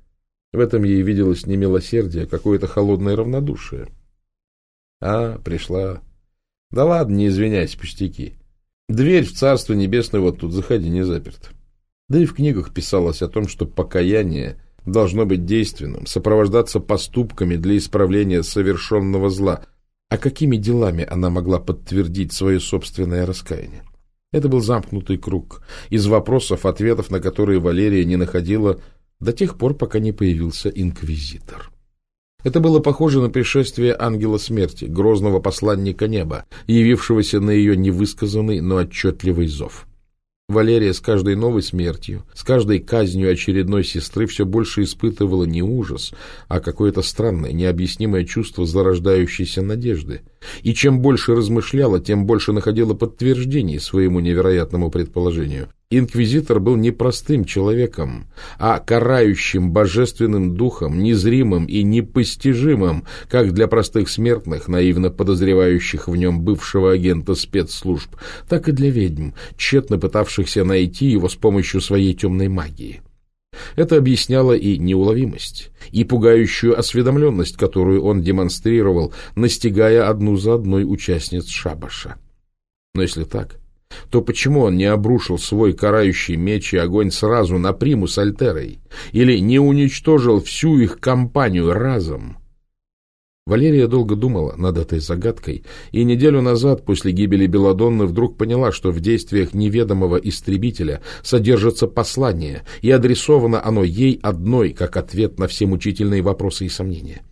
В этом ей виделось не милосердие, а какое-то холодное равнодушие. А, пришла да ладно, не извиняйся, пустяки. Дверь в Царство Небесное вот тут, заходи, не заперт. Да и в книгах писалось о том, что покаяние должно быть действенным, сопровождаться поступками для исправления совершенного зла. А какими делами она могла подтвердить свое собственное раскаяние? Это был замкнутый круг из вопросов, ответов на которые Валерия не находила до тех пор, пока не появился инквизитор. Это было похоже на пришествие ангела смерти, грозного посланника неба, явившегося на ее невысказанный, но отчетливый зов. Валерия с каждой новой смертью, с каждой казнью очередной сестры все больше испытывала не ужас, а какое-то странное, необъяснимое чувство зарождающейся надежды. И чем больше размышляла, тем больше находила подтверждений своему невероятному предположению. Инквизитор был не простым человеком, а карающим божественным духом, незримым и непостижимым, как для простых смертных, наивно подозревающих в нем бывшего агента спецслужб, так и для ведьм, тщетно пытавшихся найти его с помощью своей темной магии. Это объясняло и неуловимость, и пугающую осведомленность, которую он демонстрировал, настигая одну за одной участниц шабаша. Но если так, то почему он не обрушил свой карающий меч и огонь сразу на приму с Альтерой? Или не уничтожил всю их компанию разом? Валерия долго думала над этой загадкой, и неделю назад, после гибели Беладонны, вдруг поняла, что в действиях неведомого истребителя содержится послание, и адресовано оно ей одной, как ответ на все мучительные вопросы и сомнения.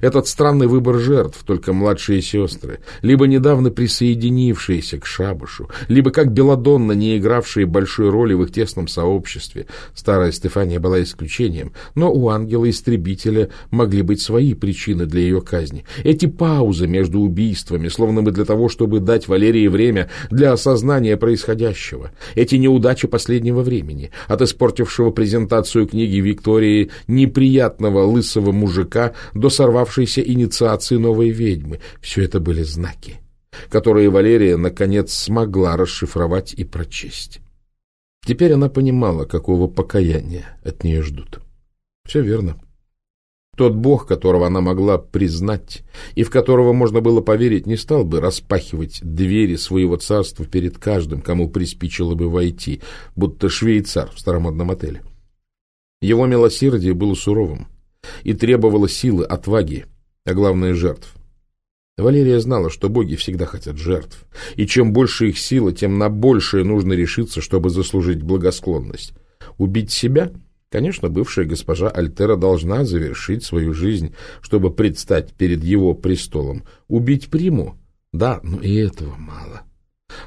Этот странный выбор жертв, только младшие сестры, либо недавно присоединившиеся к шабушу, либо как Беладонна, не игравшие большой роли в их тесном сообществе. Старая Стефания была исключением, но у ангела-истребителя могли быть свои причины для ее казни. Эти паузы между убийствами, словно бы для того, чтобы дать Валерии время для осознания происходящего. Эти неудачи последнего времени, от испортившего презентацию книги Виктории неприятного лысого мужика до сорвавшего сорвавшейся инициации новой ведьмы. Все это были знаки, которые Валерия, наконец, смогла расшифровать и прочесть. Теперь она понимала, какого покаяния от нее ждут. Все верно. Тот бог, которого она могла признать и в которого можно было поверить, не стал бы распахивать двери своего царства перед каждым, кому приспичило бы войти, будто швейцар в старомодном отеле. Его милосердие было суровым и требовало силы, отваги, а главное — жертв. Валерия знала, что боги всегда хотят жертв, и чем больше их сила, тем на большее нужно решиться, чтобы заслужить благосклонность. Убить себя — Конечно, бывшая госпожа Альтера должна завершить свою жизнь, чтобы предстать перед его престолом. Убить приму? Да, но и этого мало.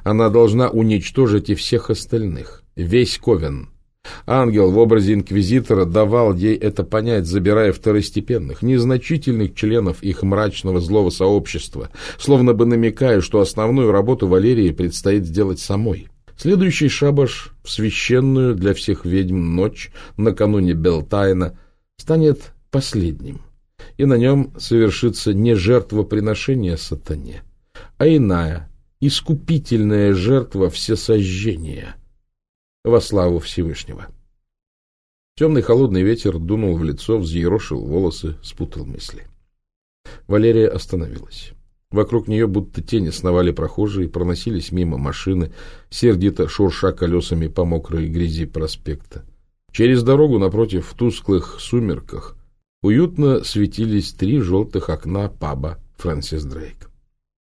Она должна уничтожить и всех остальных, весь Ковен. Ангел в образе инквизитора давал ей это понять, забирая второстепенных, незначительных членов их мрачного злого сообщества, словно бы намекая, что основную работу Валерии предстоит сделать самой. Следующий шабаш в священную для всех ведьм ночь накануне Белтайна станет последним, и на нем совершится не жертвоприношение сатане, а иная, искупительная жертва всесожжения во славу Всевышнего. Темный холодный ветер дунул в лицо, взъерошил волосы, спутал мысли. Валерия остановилась. Вокруг нее будто тени сновали прохожие, проносились мимо машины, сердито шурша колесами по мокрой грязи проспекта. Через дорогу напротив в тусклых сумерках уютно светились три желтых окна паба Фрэнсис Дрейк.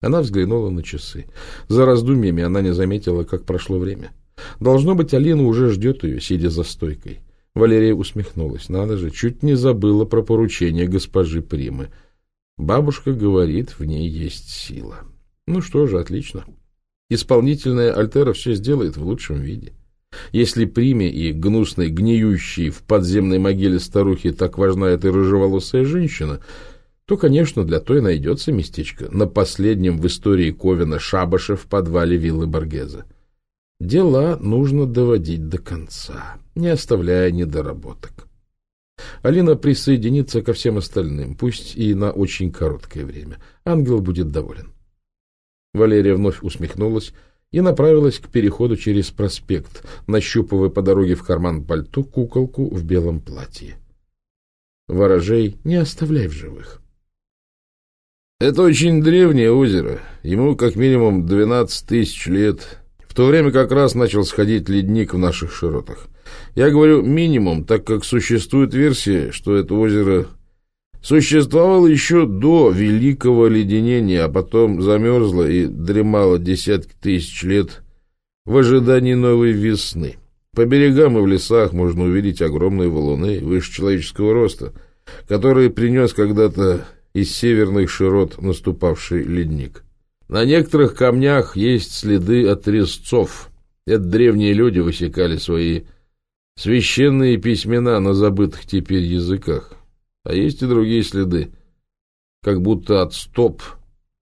Она взглянула на часы. За раздумьями она не заметила, как прошло время. Должно быть, Алина уже ждет ее, сидя за стойкой. Валерия усмехнулась. Надо же, чуть не забыла про поручение госпожи Примы — Бабушка говорит, в ней есть сила. Ну что же, отлично. Исполнительная Альтера все сделает в лучшем виде. Если приме и гнусной, гниющей в подземной могиле старухи так важна эта рыжеволосая женщина, то, конечно, для той найдется местечко на последнем в истории Ковина шабаше в подвале виллы Боргеза. Дела нужно доводить до конца, не оставляя недоработок. Алина присоединится ко всем остальным, пусть и на очень короткое время. Ангел будет доволен. Валерия вновь усмехнулась и направилась к переходу через проспект, нащупывая по дороге в карман пальто куколку в белом платье. Ворожей не оставляй в живых. Это очень древнее озеро. Ему как минимум двенадцать тысяч лет. В то время как раз начал сходить ледник в наших широтах. Я говорю минимум, так как существует версия, что это озеро существовало еще до Великого Леденения, а потом замерзло и дремало десятки тысяч лет в ожидании новой весны. По берегам и в лесах можно увидеть огромные валуны выше человеческого роста, которые принес когда-то из северных широт наступавший ледник. На некоторых камнях есть следы от резцов. Это древние люди высекали свои Священные письмена на забытых теперь языках. А есть и другие следы, как будто от стоп.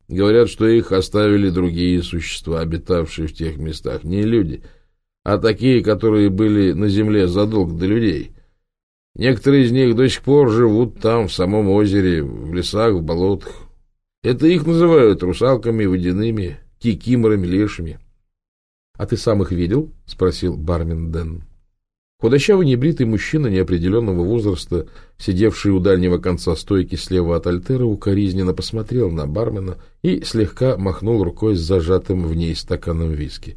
Говорят, что их оставили другие существа, обитавшие в тех местах. Не люди, а такие, которые были на земле задолго до людей. Некоторые из них до сих пор живут там, в самом озере, в лесах, в болотах. Это их называют русалками, водяными, кикиморами, лешими. — А ты сам их видел? — спросил бармен Дэн. Худощавый небритый мужчина неопределенного возраста, сидевший у дальнего конца стойки слева от альтера, укоризненно посмотрел на бармена и слегка махнул рукой с зажатым в ней стаканом виски.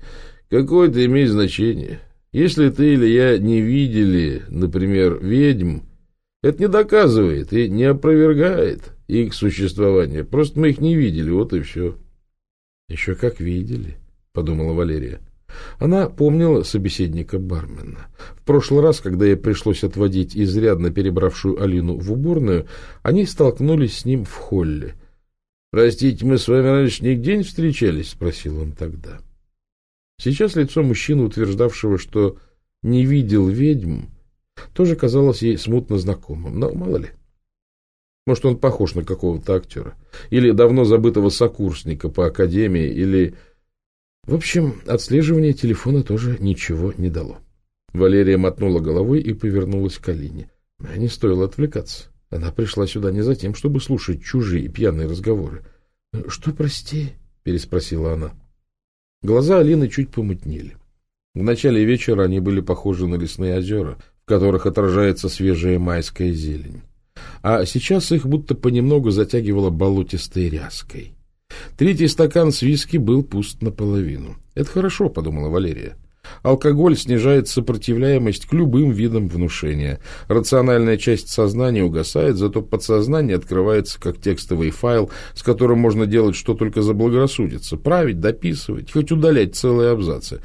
«Какое это имеет значение? Если ты или я не видели, например, ведьм, это не доказывает и не опровергает их существование. Просто мы их не видели, вот и все». «Еще как видели», — подумала Валерия. Она помнила собеседника бармена. В прошлый раз, когда ей пришлось отводить изрядно перебравшую Алину в уборную, они столкнулись с ним в холле. — Простите, мы с вами раньше не встречались? — спросил он тогда. Сейчас лицо мужчины, утверждавшего, что не видел ведьм, тоже казалось ей смутно знакомым, но мало ли. Может, он похож на какого-то актера, или давно забытого сокурсника по академии, или в общем, отслеживание телефона тоже ничего не дало. Валерия мотнула головой и повернулась к Алине. Не стоило отвлекаться. Она пришла сюда не за тем, чтобы слушать чужие пьяные разговоры. — Что, прости? — переспросила она. Глаза Алины чуть помутнели. В начале вечера они были похожи на лесные озера, в которых отражается свежая майская зелень. а сейчас их будто понемногу затягивало болотистой ряской. Третий стакан с виски был пуст наполовину. «Это хорошо», — подумала Валерия. Алкоголь снижает сопротивляемость к любым видам внушения. Рациональная часть сознания угасает, зато подсознание открывается как текстовый файл, с которым можно делать что только заблагорассудится. Править, дописывать, хоть удалять целые абзацы.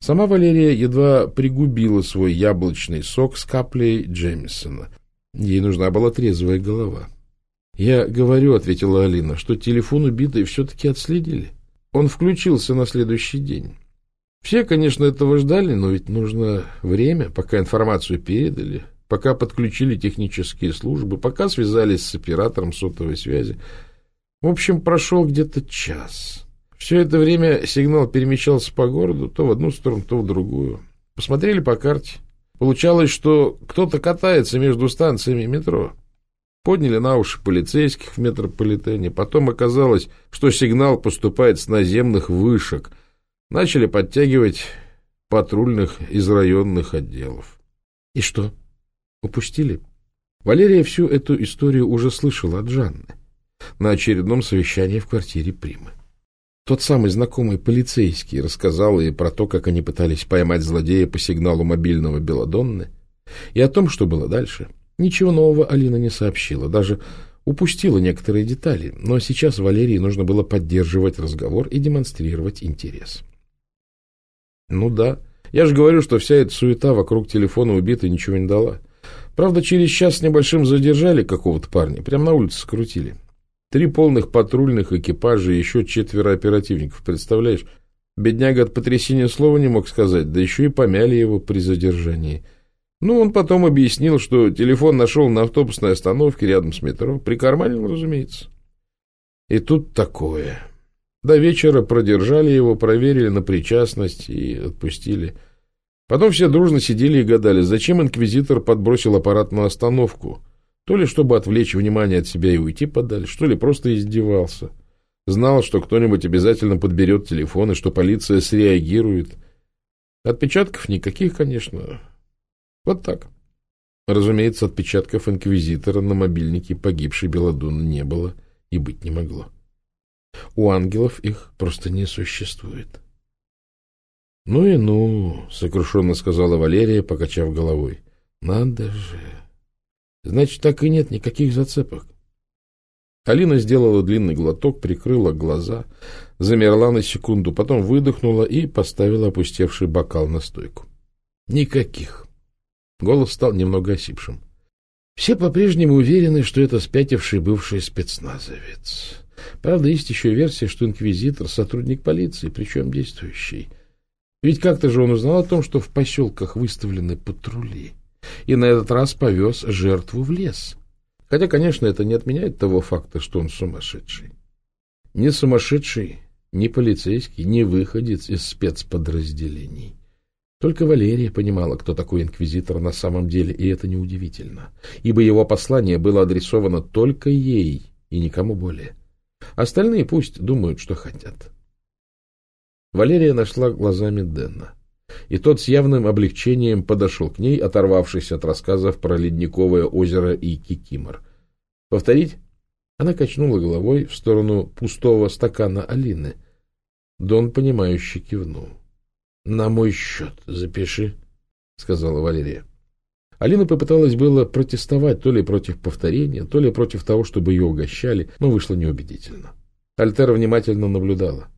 Сама Валерия едва пригубила свой яблочный сок с каплей Джемисона. Ей нужна была трезвая голова. «Я говорю», — ответила Алина, — «что телефон убитый все-таки отследили. Он включился на следующий день». Все, конечно, этого ждали, но ведь нужно время, пока информацию передали, пока подключили технические службы, пока связались с оператором сотовой связи. В общем, прошел где-то час. Все это время сигнал перемещался по городу, то в одну сторону, то в другую. Посмотрели по карте. Получалось, что кто-то катается между станциями метро. Подняли на уши полицейских в метрополитене. Потом оказалось, что сигнал поступает с наземных вышек – Начали подтягивать патрульных из районных отделов. И что? Упустили? Валерия всю эту историю уже слышала от Жанны на очередном совещании в квартире Примы. Тот самый знакомый полицейский рассказал ей про то, как они пытались поймать злодея по сигналу мобильного Беладонны, и о том, что было дальше. Ничего нового Алина не сообщила, даже упустила некоторые детали, но сейчас Валерии нужно было поддерживать разговор и демонстрировать интерес. Ну да. Я же говорю, что вся эта суета вокруг телефона убитой ничего не дала. Правда, через час с небольшим задержали какого-то парня, прямо на улице скрутили. Три полных патрульных экипажа и еще четверо оперативников, представляешь? Бедняга от потрясения слова не мог сказать, да еще и помяли его при задержании. Ну, он потом объяснил, что телефон нашел на автобусной остановке рядом с метро. Прикарманил, разумеется. И тут такое... До вечера продержали его, проверили на причастность и отпустили. Потом все дружно сидели и гадали, зачем инквизитор подбросил аппарат на остановку. То ли чтобы отвлечь внимание от себя и уйти подальше, то ли просто издевался. Знал, что кто-нибудь обязательно подберет телефон и что полиция среагирует. Отпечатков никаких, конечно. Вот так. Разумеется, отпечатков инквизитора на мобильнике погибшей Беладуны не было и быть не могло. У ангелов их просто не существует. — Ну и ну, — сокрушенно сказала Валерия, покачав головой. — Надо же. Значит, так и нет никаких зацепок. Алина сделала длинный глоток, прикрыла глаза, замерла на секунду, потом выдохнула и поставила опустевший бокал на стойку. Никаких. Голос стал немного осипшим. Все по-прежнему уверены, что это спятивший бывший спецназовец. Правда, есть еще версия, что инквизитор — сотрудник полиции, причем действующий. Ведь как-то же он узнал о том, что в поселках выставлены патрули, и на этот раз повез жертву в лес. Хотя, конечно, это не отменяет того факта, что он сумасшедший. Не сумасшедший, ни полицейский, ни выходец из спецподразделений. Только Валерия понимала, кто такой инквизитор на самом деле, и это неудивительно, ибо его послание было адресовано только ей и никому более. Остальные пусть думают, что хотят. Валерия нашла глазами Дэна. И тот с явным облегчением подошел к ней, оторвавшись от рассказов про ледниковое озеро и Кикимор. «Повторить?» Она качнула головой в сторону пустого стакана Алины. Дон, понимающе кивнул. «На мой счет запиши», — сказала Валерия. Алина попыталась было протестовать то ли против повторения, то ли против того, чтобы ее угощали, но вышло неубедительно. Альтера внимательно наблюдала.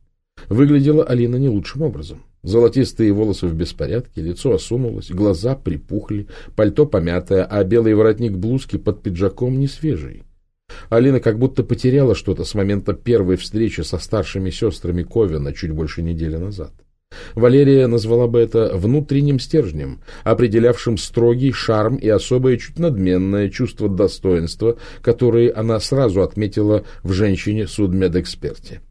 Выглядела Алина не лучшим образом. Золотистые волосы в беспорядке, лицо осунулось, глаза припухли, пальто помятое, а белый воротник блузки под пиджаком не свежий. Алина как будто потеряла что-то с момента первой встречи со старшими сестрами Ковина чуть больше недели назад. — Валерия назвала бы это внутренним стержнем, определявшим строгий шарм и особое чуть надменное чувство достоинства, которые она сразу отметила в женщине-судмедэксперте.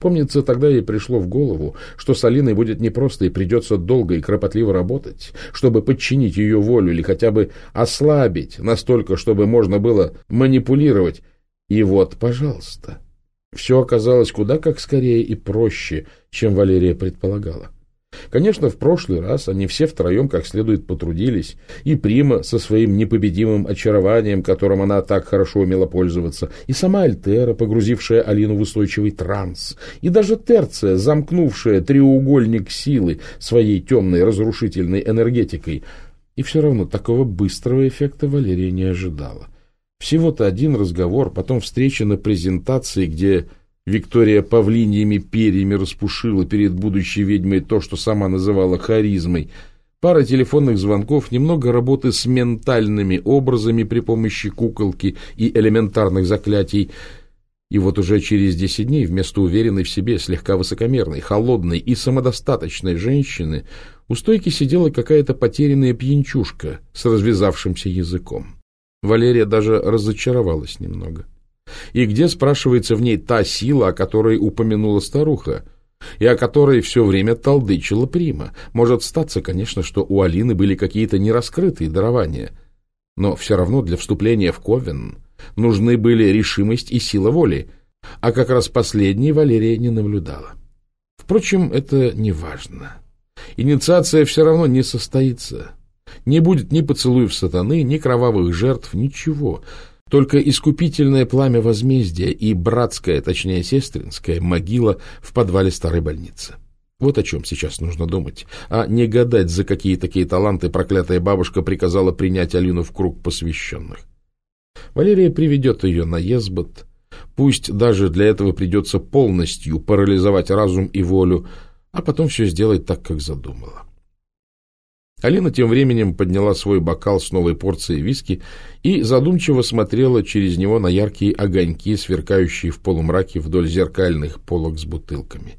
Помнится, тогда ей пришло в голову, что с Алиной будет непросто и придется долго и кропотливо работать, чтобы подчинить ее волю или хотя бы ослабить настолько, чтобы можно было манипулировать. И вот, пожалуйста, все оказалось куда как скорее и проще, чем Валерия предполагала. Конечно, в прошлый раз они все втроем как следует потрудились, и Прима со своим непобедимым очарованием, которым она так хорошо умела пользоваться, и сама Альтера, погрузившая Алину в устойчивый транс, и даже Терция, замкнувшая треугольник силы своей темной разрушительной энергетикой. И все равно такого быстрого эффекта Валерия не ожидала. Всего-то один разговор, потом встреча на презентации, где Виктория павлиньими перьями распушила перед будущей ведьмой то, что сама называла харизмой. Пара телефонных звонков, немного работы с ментальными образами при помощи куколки и элементарных заклятий. И вот уже через десять дней вместо уверенной в себе, слегка высокомерной, холодной и самодостаточной женщины у стойки сидела какая-то потерянная пьянчушка с развязавшимся языком. Валерия даже разочаровалась немного. И где, спрашивается, в ней та сила, о которой упомянула старуха, и о которой все время толдычила Прима? Может статься, конечно, что у Алины были какие-то нераскрытые дарования, но все равно для вступления в Ковен нужны были решимость и сила воли, а как раз последней Валерия не наблюдала. Впрочем, это не важно. Инициация все равно не состоится. Не будет ни поцелуев сатаны, ни кровавых жертв, ничего. Только искупительное пламя возмездия и братская, точнее сестринская, могила в подвале старой больницы. Вот о чем сейчас нужно думать, а не гадать, за какие такие таланты проклятая бабушка приказала принять Алину в круг посвященных. Валерия приведет ее на Езбот, пусть даже для этого придется полностью парализовать разум и волю, а потом все сделать так, как задумала. Алина тем временем подняла свой бокал с новой порцией виски и задумчиво смотрела через него на яркие огоньки, сверкающие в полумраке вдоль зеркальных полок с бутылками.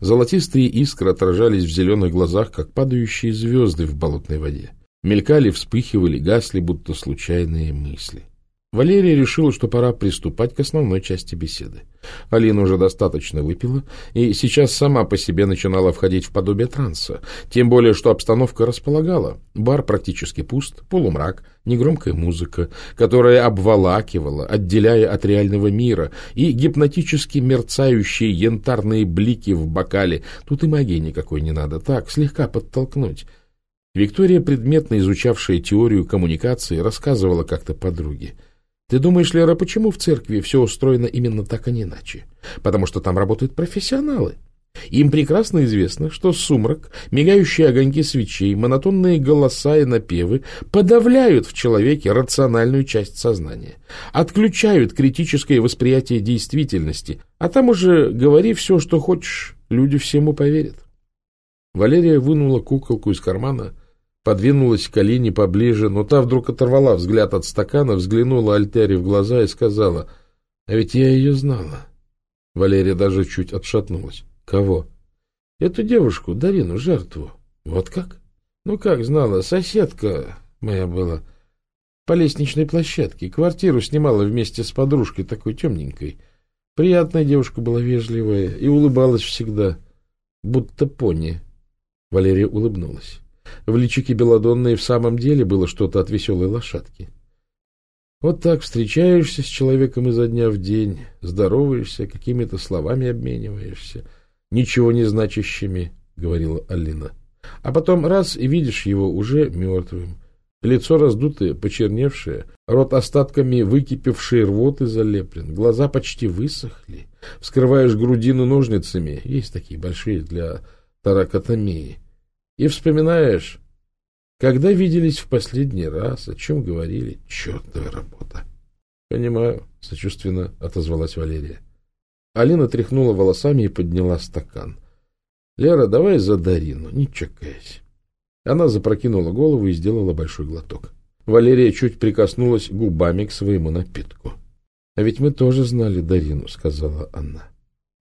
Золотистые искры отражались в зеленых глазах, как падающие звезды в болотной воде. Мелькали, вспыхивали, гасли, будто случайные мысли. Валерия решила, что пора приступать к основной части беседы. Алина уже достаточно выпила и сейчас сама по себе начинала входить в подобие транса, тем более, что обстановка располагала. Бар практически пуст, полумрак, негромкая музыка, которая обволакивала, отделяя от реального мира, и гипнотически мерцающие янтарные блики в бокале. Тут и магии никакой не надо, так, слегка подтолкнуть. Виктория, предметно изучавшая теорию коммуникации, рассказывала как-то подруге — ты думаешь, Лера, почему в церкви все устроено именно так, а не иначе? Потому что там работают профессионалы. Им прекрасно известно, что сумрак, мигающие огоньки свечей, монотонные голоса и напевы подавляют в человеке рациональную часть сознания, отключают критическое восприятие действительности, а там уже говори все, что хочешь, люди всему поверят. Валерия вынула куколку из кармана подвинулась к Алине поближе, но та вдруг оторвала взгляд от стакана, взглянула Альтере в глаза и сказала, «А ведь я ее знала». Валерия даже чуть отшатнулась. «Кого?» «Эту девушку, Дарину, жертву». «Вот как?» «Ну как знала, соседка моя была по лестничной площадке. Квартиру снимала вместе с подружкой, такой темненькой. Приятная девушка была, вежливая, и улыбалась всегда, будто пони». Валерия улыбнулась. В личике Беладонны и в самом деле было что-то от веселой лошадки. Вот так встречаешься с человеком изо дня в день, здороваешься, какими-то словами обмениваешься, ничего не значащими, — говорила Алина. А потом раз и видишь его уже мертвым. Лицо раздутое, почерневшее, рот остатками выкипевшей рвоты залеплен, глаза почти высохли. Вскрываешь грудину ножницами, есть такие большие для таракотомии, и вспоминаешь, когда виделись в последний раз, о чем говорили. Чертова работа. — Понимаю, — сочувственно отозвалась Валерия. Алина тряхнула волосами и подняла стакан. — Лера, давай за Дарину, не чекаясь. Она запрокинула голову и сделала большой глоток. Валерия чуть прикоснулась губами к своему напитку. — А ведь мы тоже знали Дарину, — сказала она.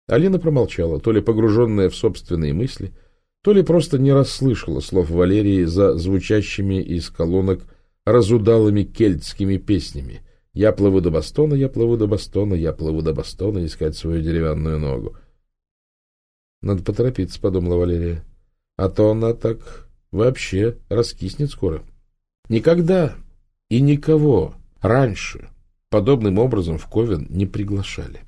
Алина промолчала, то ли погруженная в собственные мысли, — то ли просто не расслышала слов Валерии за звучащими из колонок разудалыми кельтскими песнями. «Я плыву до Бастона, я плыву до Бастона, я плыву до Бастона искать свою деревянную ногу». «Надо поторопиться», — подумала Валерия. «А то она так вообще раскиснет скоро». Никогда и никого раньше подобным образом в Ковен не приглашали.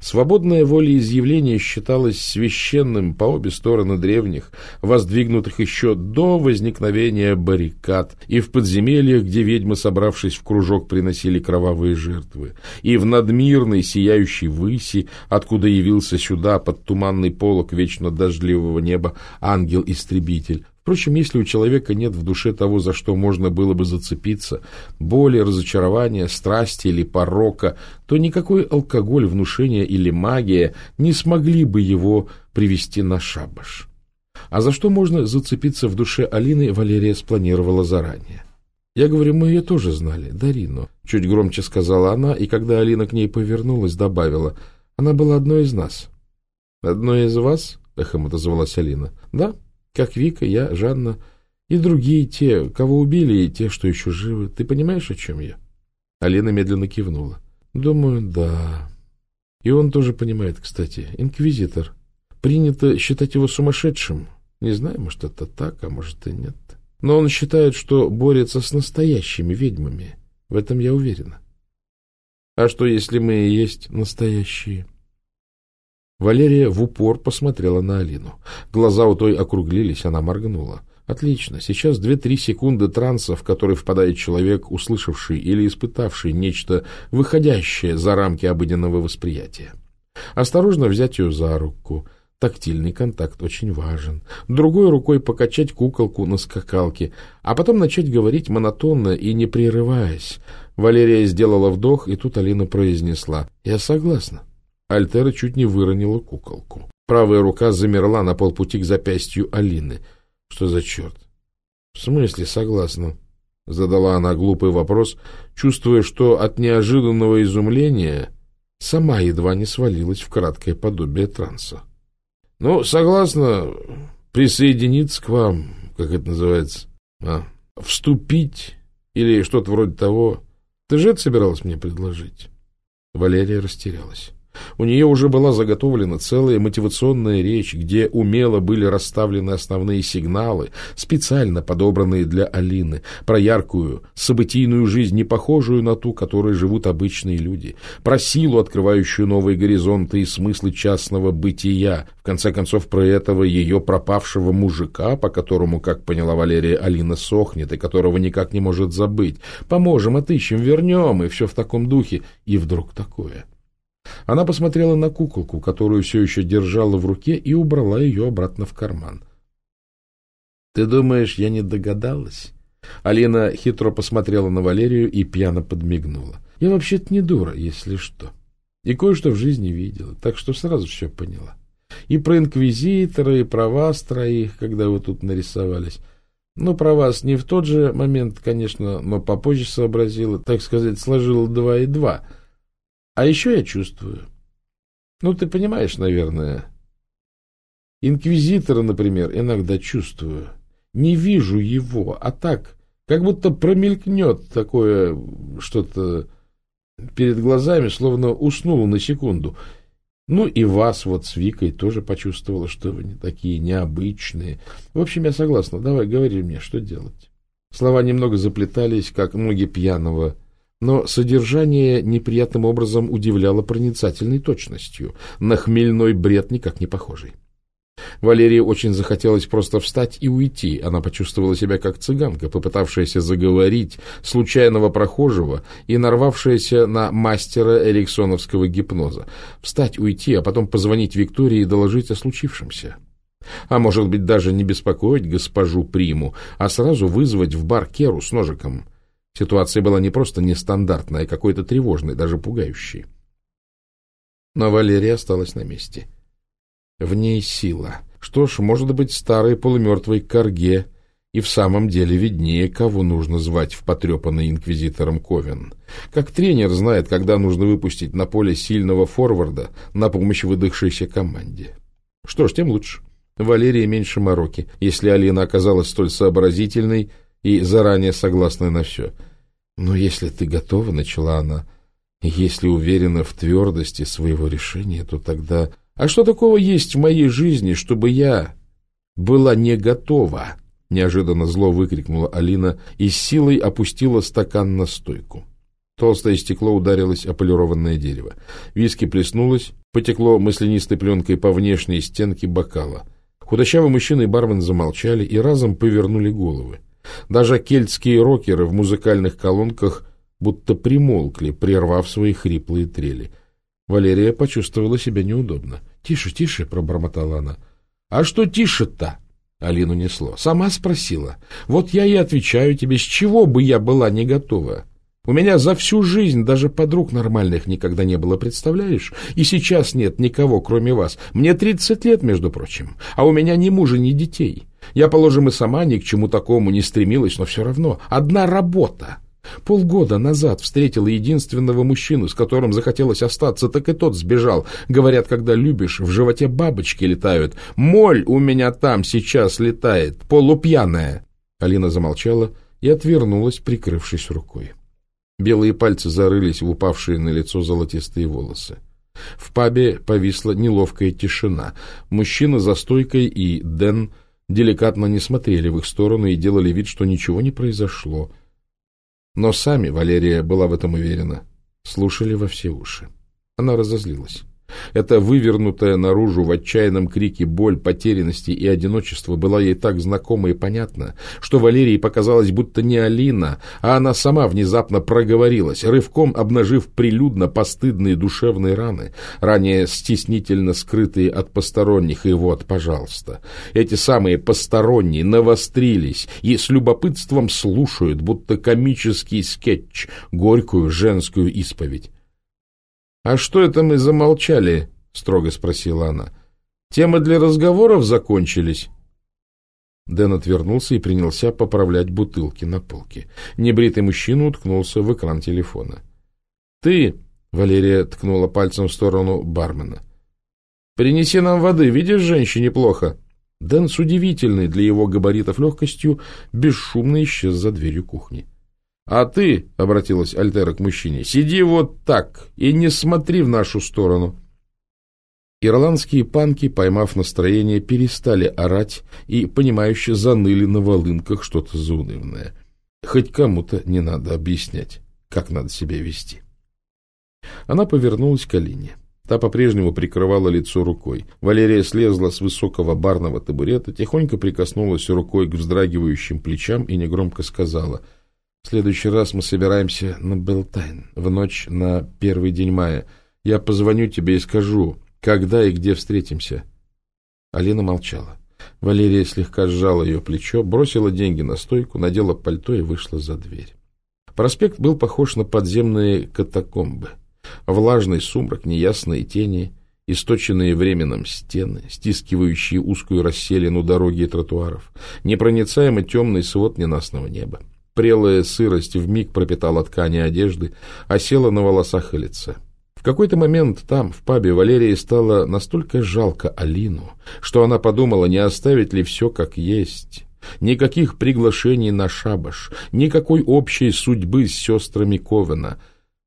Свободное волеизъявление считалось священным по обе стороны древних, воздвигнутых еще до возникновения баррикад, и в подземельях, где ведьмы, собравшись в кружок, приносили кровавые жертвы, и в надмирной сияющей выси, откуда явился сюда под туманный полог вечно дождливого неба ангел-истребитель, Впрочем, если у человека нет в душе того, за что можно было бы зацепиться, боли, разочарования, страсти или порока, то никакой алкоголь, внушение или магия не смогли бы его привести на шабаш. А за что можно зацепиться в душе Алины, Валерия спланировала заранее. Я говорю, мы ее тоже знали, Дарину. Чуть громче сказала она, и когда Алина к ней повернулась, добавила, она была одной из нас. Одной из вас? Эхом отозвалась Алина. Да, как Вика, я, Жанна и другие те, кого убили, и те, что еще живы. Ты понимаешь, о чем я? Алина медленно кивнула. Думаю, да. И он тоже понимает, кстати. Инквизитор. Принято считать его сумасшедшим. Не знаю, может, это так, а может и нет. Но он считает, что борется с настоящими ведьмами. В этом я уверена. А что, если мы и есть настоящие? Валерия в упор посмотрела на Алину. Глаза у той округлились, она моргнула. Отлично, сейчас две-три секунды транса, в который впадает человек, услышавший или испытавший нечто, выходящее за рамки обыденного восприятия. Осторожно взять ее за руку. Тактильный контакт очень важен. Другой рукой покачать куколку на скакалке, а потом начать говорить монотонно и не прерываясь. Валерия сделала вдох, и тут Алина произнесла «Я согласна». Альтера чуть не выронила куколку. Правая рука замерла на полпути к запястью Алины. Что за черт? — В смысле, согласна? — задала она глупый вопрос, чувствуя, что от неожиданного изумления сама едва не свалилась в краткое подобие транса. — Ну, согласна присоединиться к вам, как это называется, а, вступить или что-то вроде того. Ты же это собиралась мне предложить? Валерия растерялась. У нее уже была заготовлена целая мотивационная речь, где умело были расставлены основные сигналы, специально подобранные для Алины, про яркую, событийную жизнь, не похожую на ту, которой живут обычные люди, про силу, открывающую новые горизонты и смыслы частного бытия, в конце концов, про этого ее пропавшего мужика, по которому, как поняла Валерия, Алина сохнет и которого никак не может забыть. Поможем, отыщем, вернем, и все в таком духе. И вдруг такое. Она посмотрела на куколку, которую все еще держала в руке, и убрала ее обратно в карман. — Ты думаешь, я не догадалась? Алина хитро посмотрела на Валерию и пьяно подмигнула. — Я вообще-то не дура, если что. И кое-что в жизни видела, так что сразу все поняла. И про инквизитора, и про вас троих, когда вы тут нарисовались. Ну, про вас не в тот же момент, конечно, но попозже сообразила, так сказать, сложила два и два — а еще я чувствую. Ну, ты понимаешь, наверное. Инквизитора, например, иногда чувствую. Не вижу его, а так, как будто промелькнет такое что-то перед глазами, словно уснула на секунду. Ну и вас вот с Викой тоже почувствовала, что вы не такие необычные. В общем, я согласна. Давай, говори мне, что делать. Слова немного заплетались, как ноги пьяного но содержание неприятным образом удивляло проницательной точностью, на хмельной бред никак не похожий. Валерии очень захотелось просто встать и уйти. Она почувствовала себя как цыганка, попытавшаяся заговорить случайного прохожего и нарвавшаяся на мастера эриксоновского гипноза. Встать, уйти, а потом позвонить Виктории и доложить о случившемся. А может быть, даже не беспокоить госпожу Приму, а сразу вызвать в бар Керу с ножиком — Ситуация была не просто нестандартной, а какой-то тревожной, даже пугающей. Но Валерия осталась на месте. В ней сила. Что ж, может быть, старой полумертвой корге и в самом деле виднее, кого нужно звать в потрепанный инквизитором Ковен. Как тренер знает, когда нужно выпустить на поле сильного форварда на помощь выдохшейся команде. Что ж, тем лучше. Валерия меньше мороки, если Алина оказалась столь сообразительной и заранее согласны на все. Но если ты готова, — начала она, — если уверена в твердости своего решения, то тогда... А что такого есть в моей жизни, чтобы я была не готова? Неожиданно зло выкрикнула Алина и с силой опустила стакан на стойку. Толстое стекло ударилось о полированное дерево. Виски плеснулось, потекло мысленистой пленкой по внешней стенке бокала. Худощавый мужчина и бармен замолчали и разом повернули головы. Даже кельтские рокеры в музыкальных колонках будто примолкли, прервав свои хриплые трели. Валерия почувствовала себя неудобно. — Тише, тише, — пробормотала она. — А что тише-то? Алину несло. — Сама спросила. Вот я и отвечаю тебе, с чего бы я была не готова. У меня за всю жизнь даже подруг нормальных никогда не было, представляешь? И сейчас нет никого, кроме вас. Мне тридцать лет, между прочим, а у меня ни мужа, ни детей. Я, положим, и сама ни к чему такому не стремилась, но все равно. Одна работа. Полгода назад встретила единственного мужчину, с которым захотелось остаться, так и тот сбежал. Говорят, когда любишь, в животе бабочки летают. Моль у меня там сейчас летает, полупьяная. Алина замолчала и отвернулась, прикрывшись рукой. Белые пальцы зарылись в упавшие на лицо золотистые волосы. В пабе повисла неловкая тишина. Мужчина за стойкой и Дэн деликатно не смотрели в их сторону и делали вид, что ничего не произошло. Но сами, Валерия была в этом уверена, слушали во все уши. Она разозлилась. Эта вывернутая наружу в отчаянном крике боль, потерянности и одиночества была ей так знакома и понятна, что Валерии показалось, будто не Алина, а она сама внезапно проговорилась, рывком обнажив прилюдно постыдные душевные раны, ранее стеснительно скрытые от посторонних, и вот, пожалуйста, эти самые посторонние навострились и с любопытством слушают, будто комический скетч, горькую женскую исповедь. — А что это мы замолчали? — строго спросила она. — Темы для разговоров закончились. Дэн отвернулся и принялся поправлять бутылки на полке. Небритый мужчина уткнулся в экран телефона. — Ты, — Валерия ткнула пальцем в сторону бармена, — принеси нам воды, видишь, женщине плохо. Дэн с удивительной для его габаритов легкостью бесшумно исчез за дверью кухни. — а ты, — обратилась Альтера к мужчине, — сиди вот так и не смотри в нашу сторону. Ирландские панки, поймав настроение, перестали орать и, понимающе, заныли на волынках что-то заунывное. Хоть кому-то не надо объяснять, как надо себя вести. Она повернулась к Алине. Та по-прежнему прикрывала лицо рукой. Валерия слезла с высокого барного табурета, тихонько прикоснулась рукой к вздрагивающим плечам и негромко сказала — в следующий раз мы собираемся на Белтайн, в ночь на первый день мая. Я позвоню тебе и скажу, когда и где встретимся. Алина молчала. Валерия слегка сжала ее плечо, бросила деньги на стойку, надела пальто и вышла за дверь. Проспект был похож на подземные катакомбы. Влажный сумрак, неясные тени, источенные временем стены, стискивающие узкую расселину дороги и тротуаров, непроницаемо темный свод ненастного неба. Прелая сырость вмиг пропитала ткани одежды, осела на волосах и лице. В какой-то момент там, в пабе, Валерии стало настолько жалко Алину, что она подумала, не оставить ли все как есть. Никаких приглашений на шабаш, никакой общей судьбы с сестрами Ковена.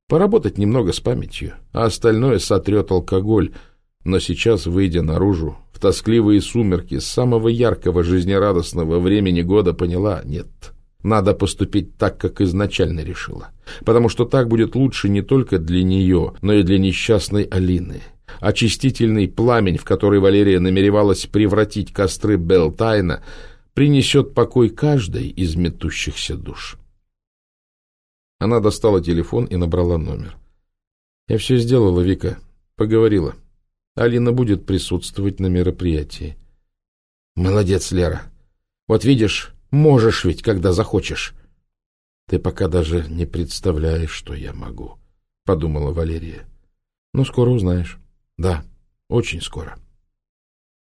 Поработать немного с памятью, а остальное сотрет алкоголь. Но сейчас, выйдя наружу, в тоскливые сумерки самого яркого жизнерадостного времени года, поняла — нет — надо поступить так, как изначально решила. Потому что так будет лучше не только для нее, но и для несчастной Алины. Очистительный пламень, в который Валерия намеревалась превратить костры Белтайна, принесет покой каждой из метущихся душ. Она достала телефон и набрала номер. «Я все сделала, Вика. Поговорила. Алина будет присутствовать на мероприятии». «Молодец, Лера. Вот видишь, Можешь ведь, когда захочешь. — Ты пока даже не представляешь, что я могу, — подумала Валерия. — Но скоро узнаешь. — Да, очень скоро. —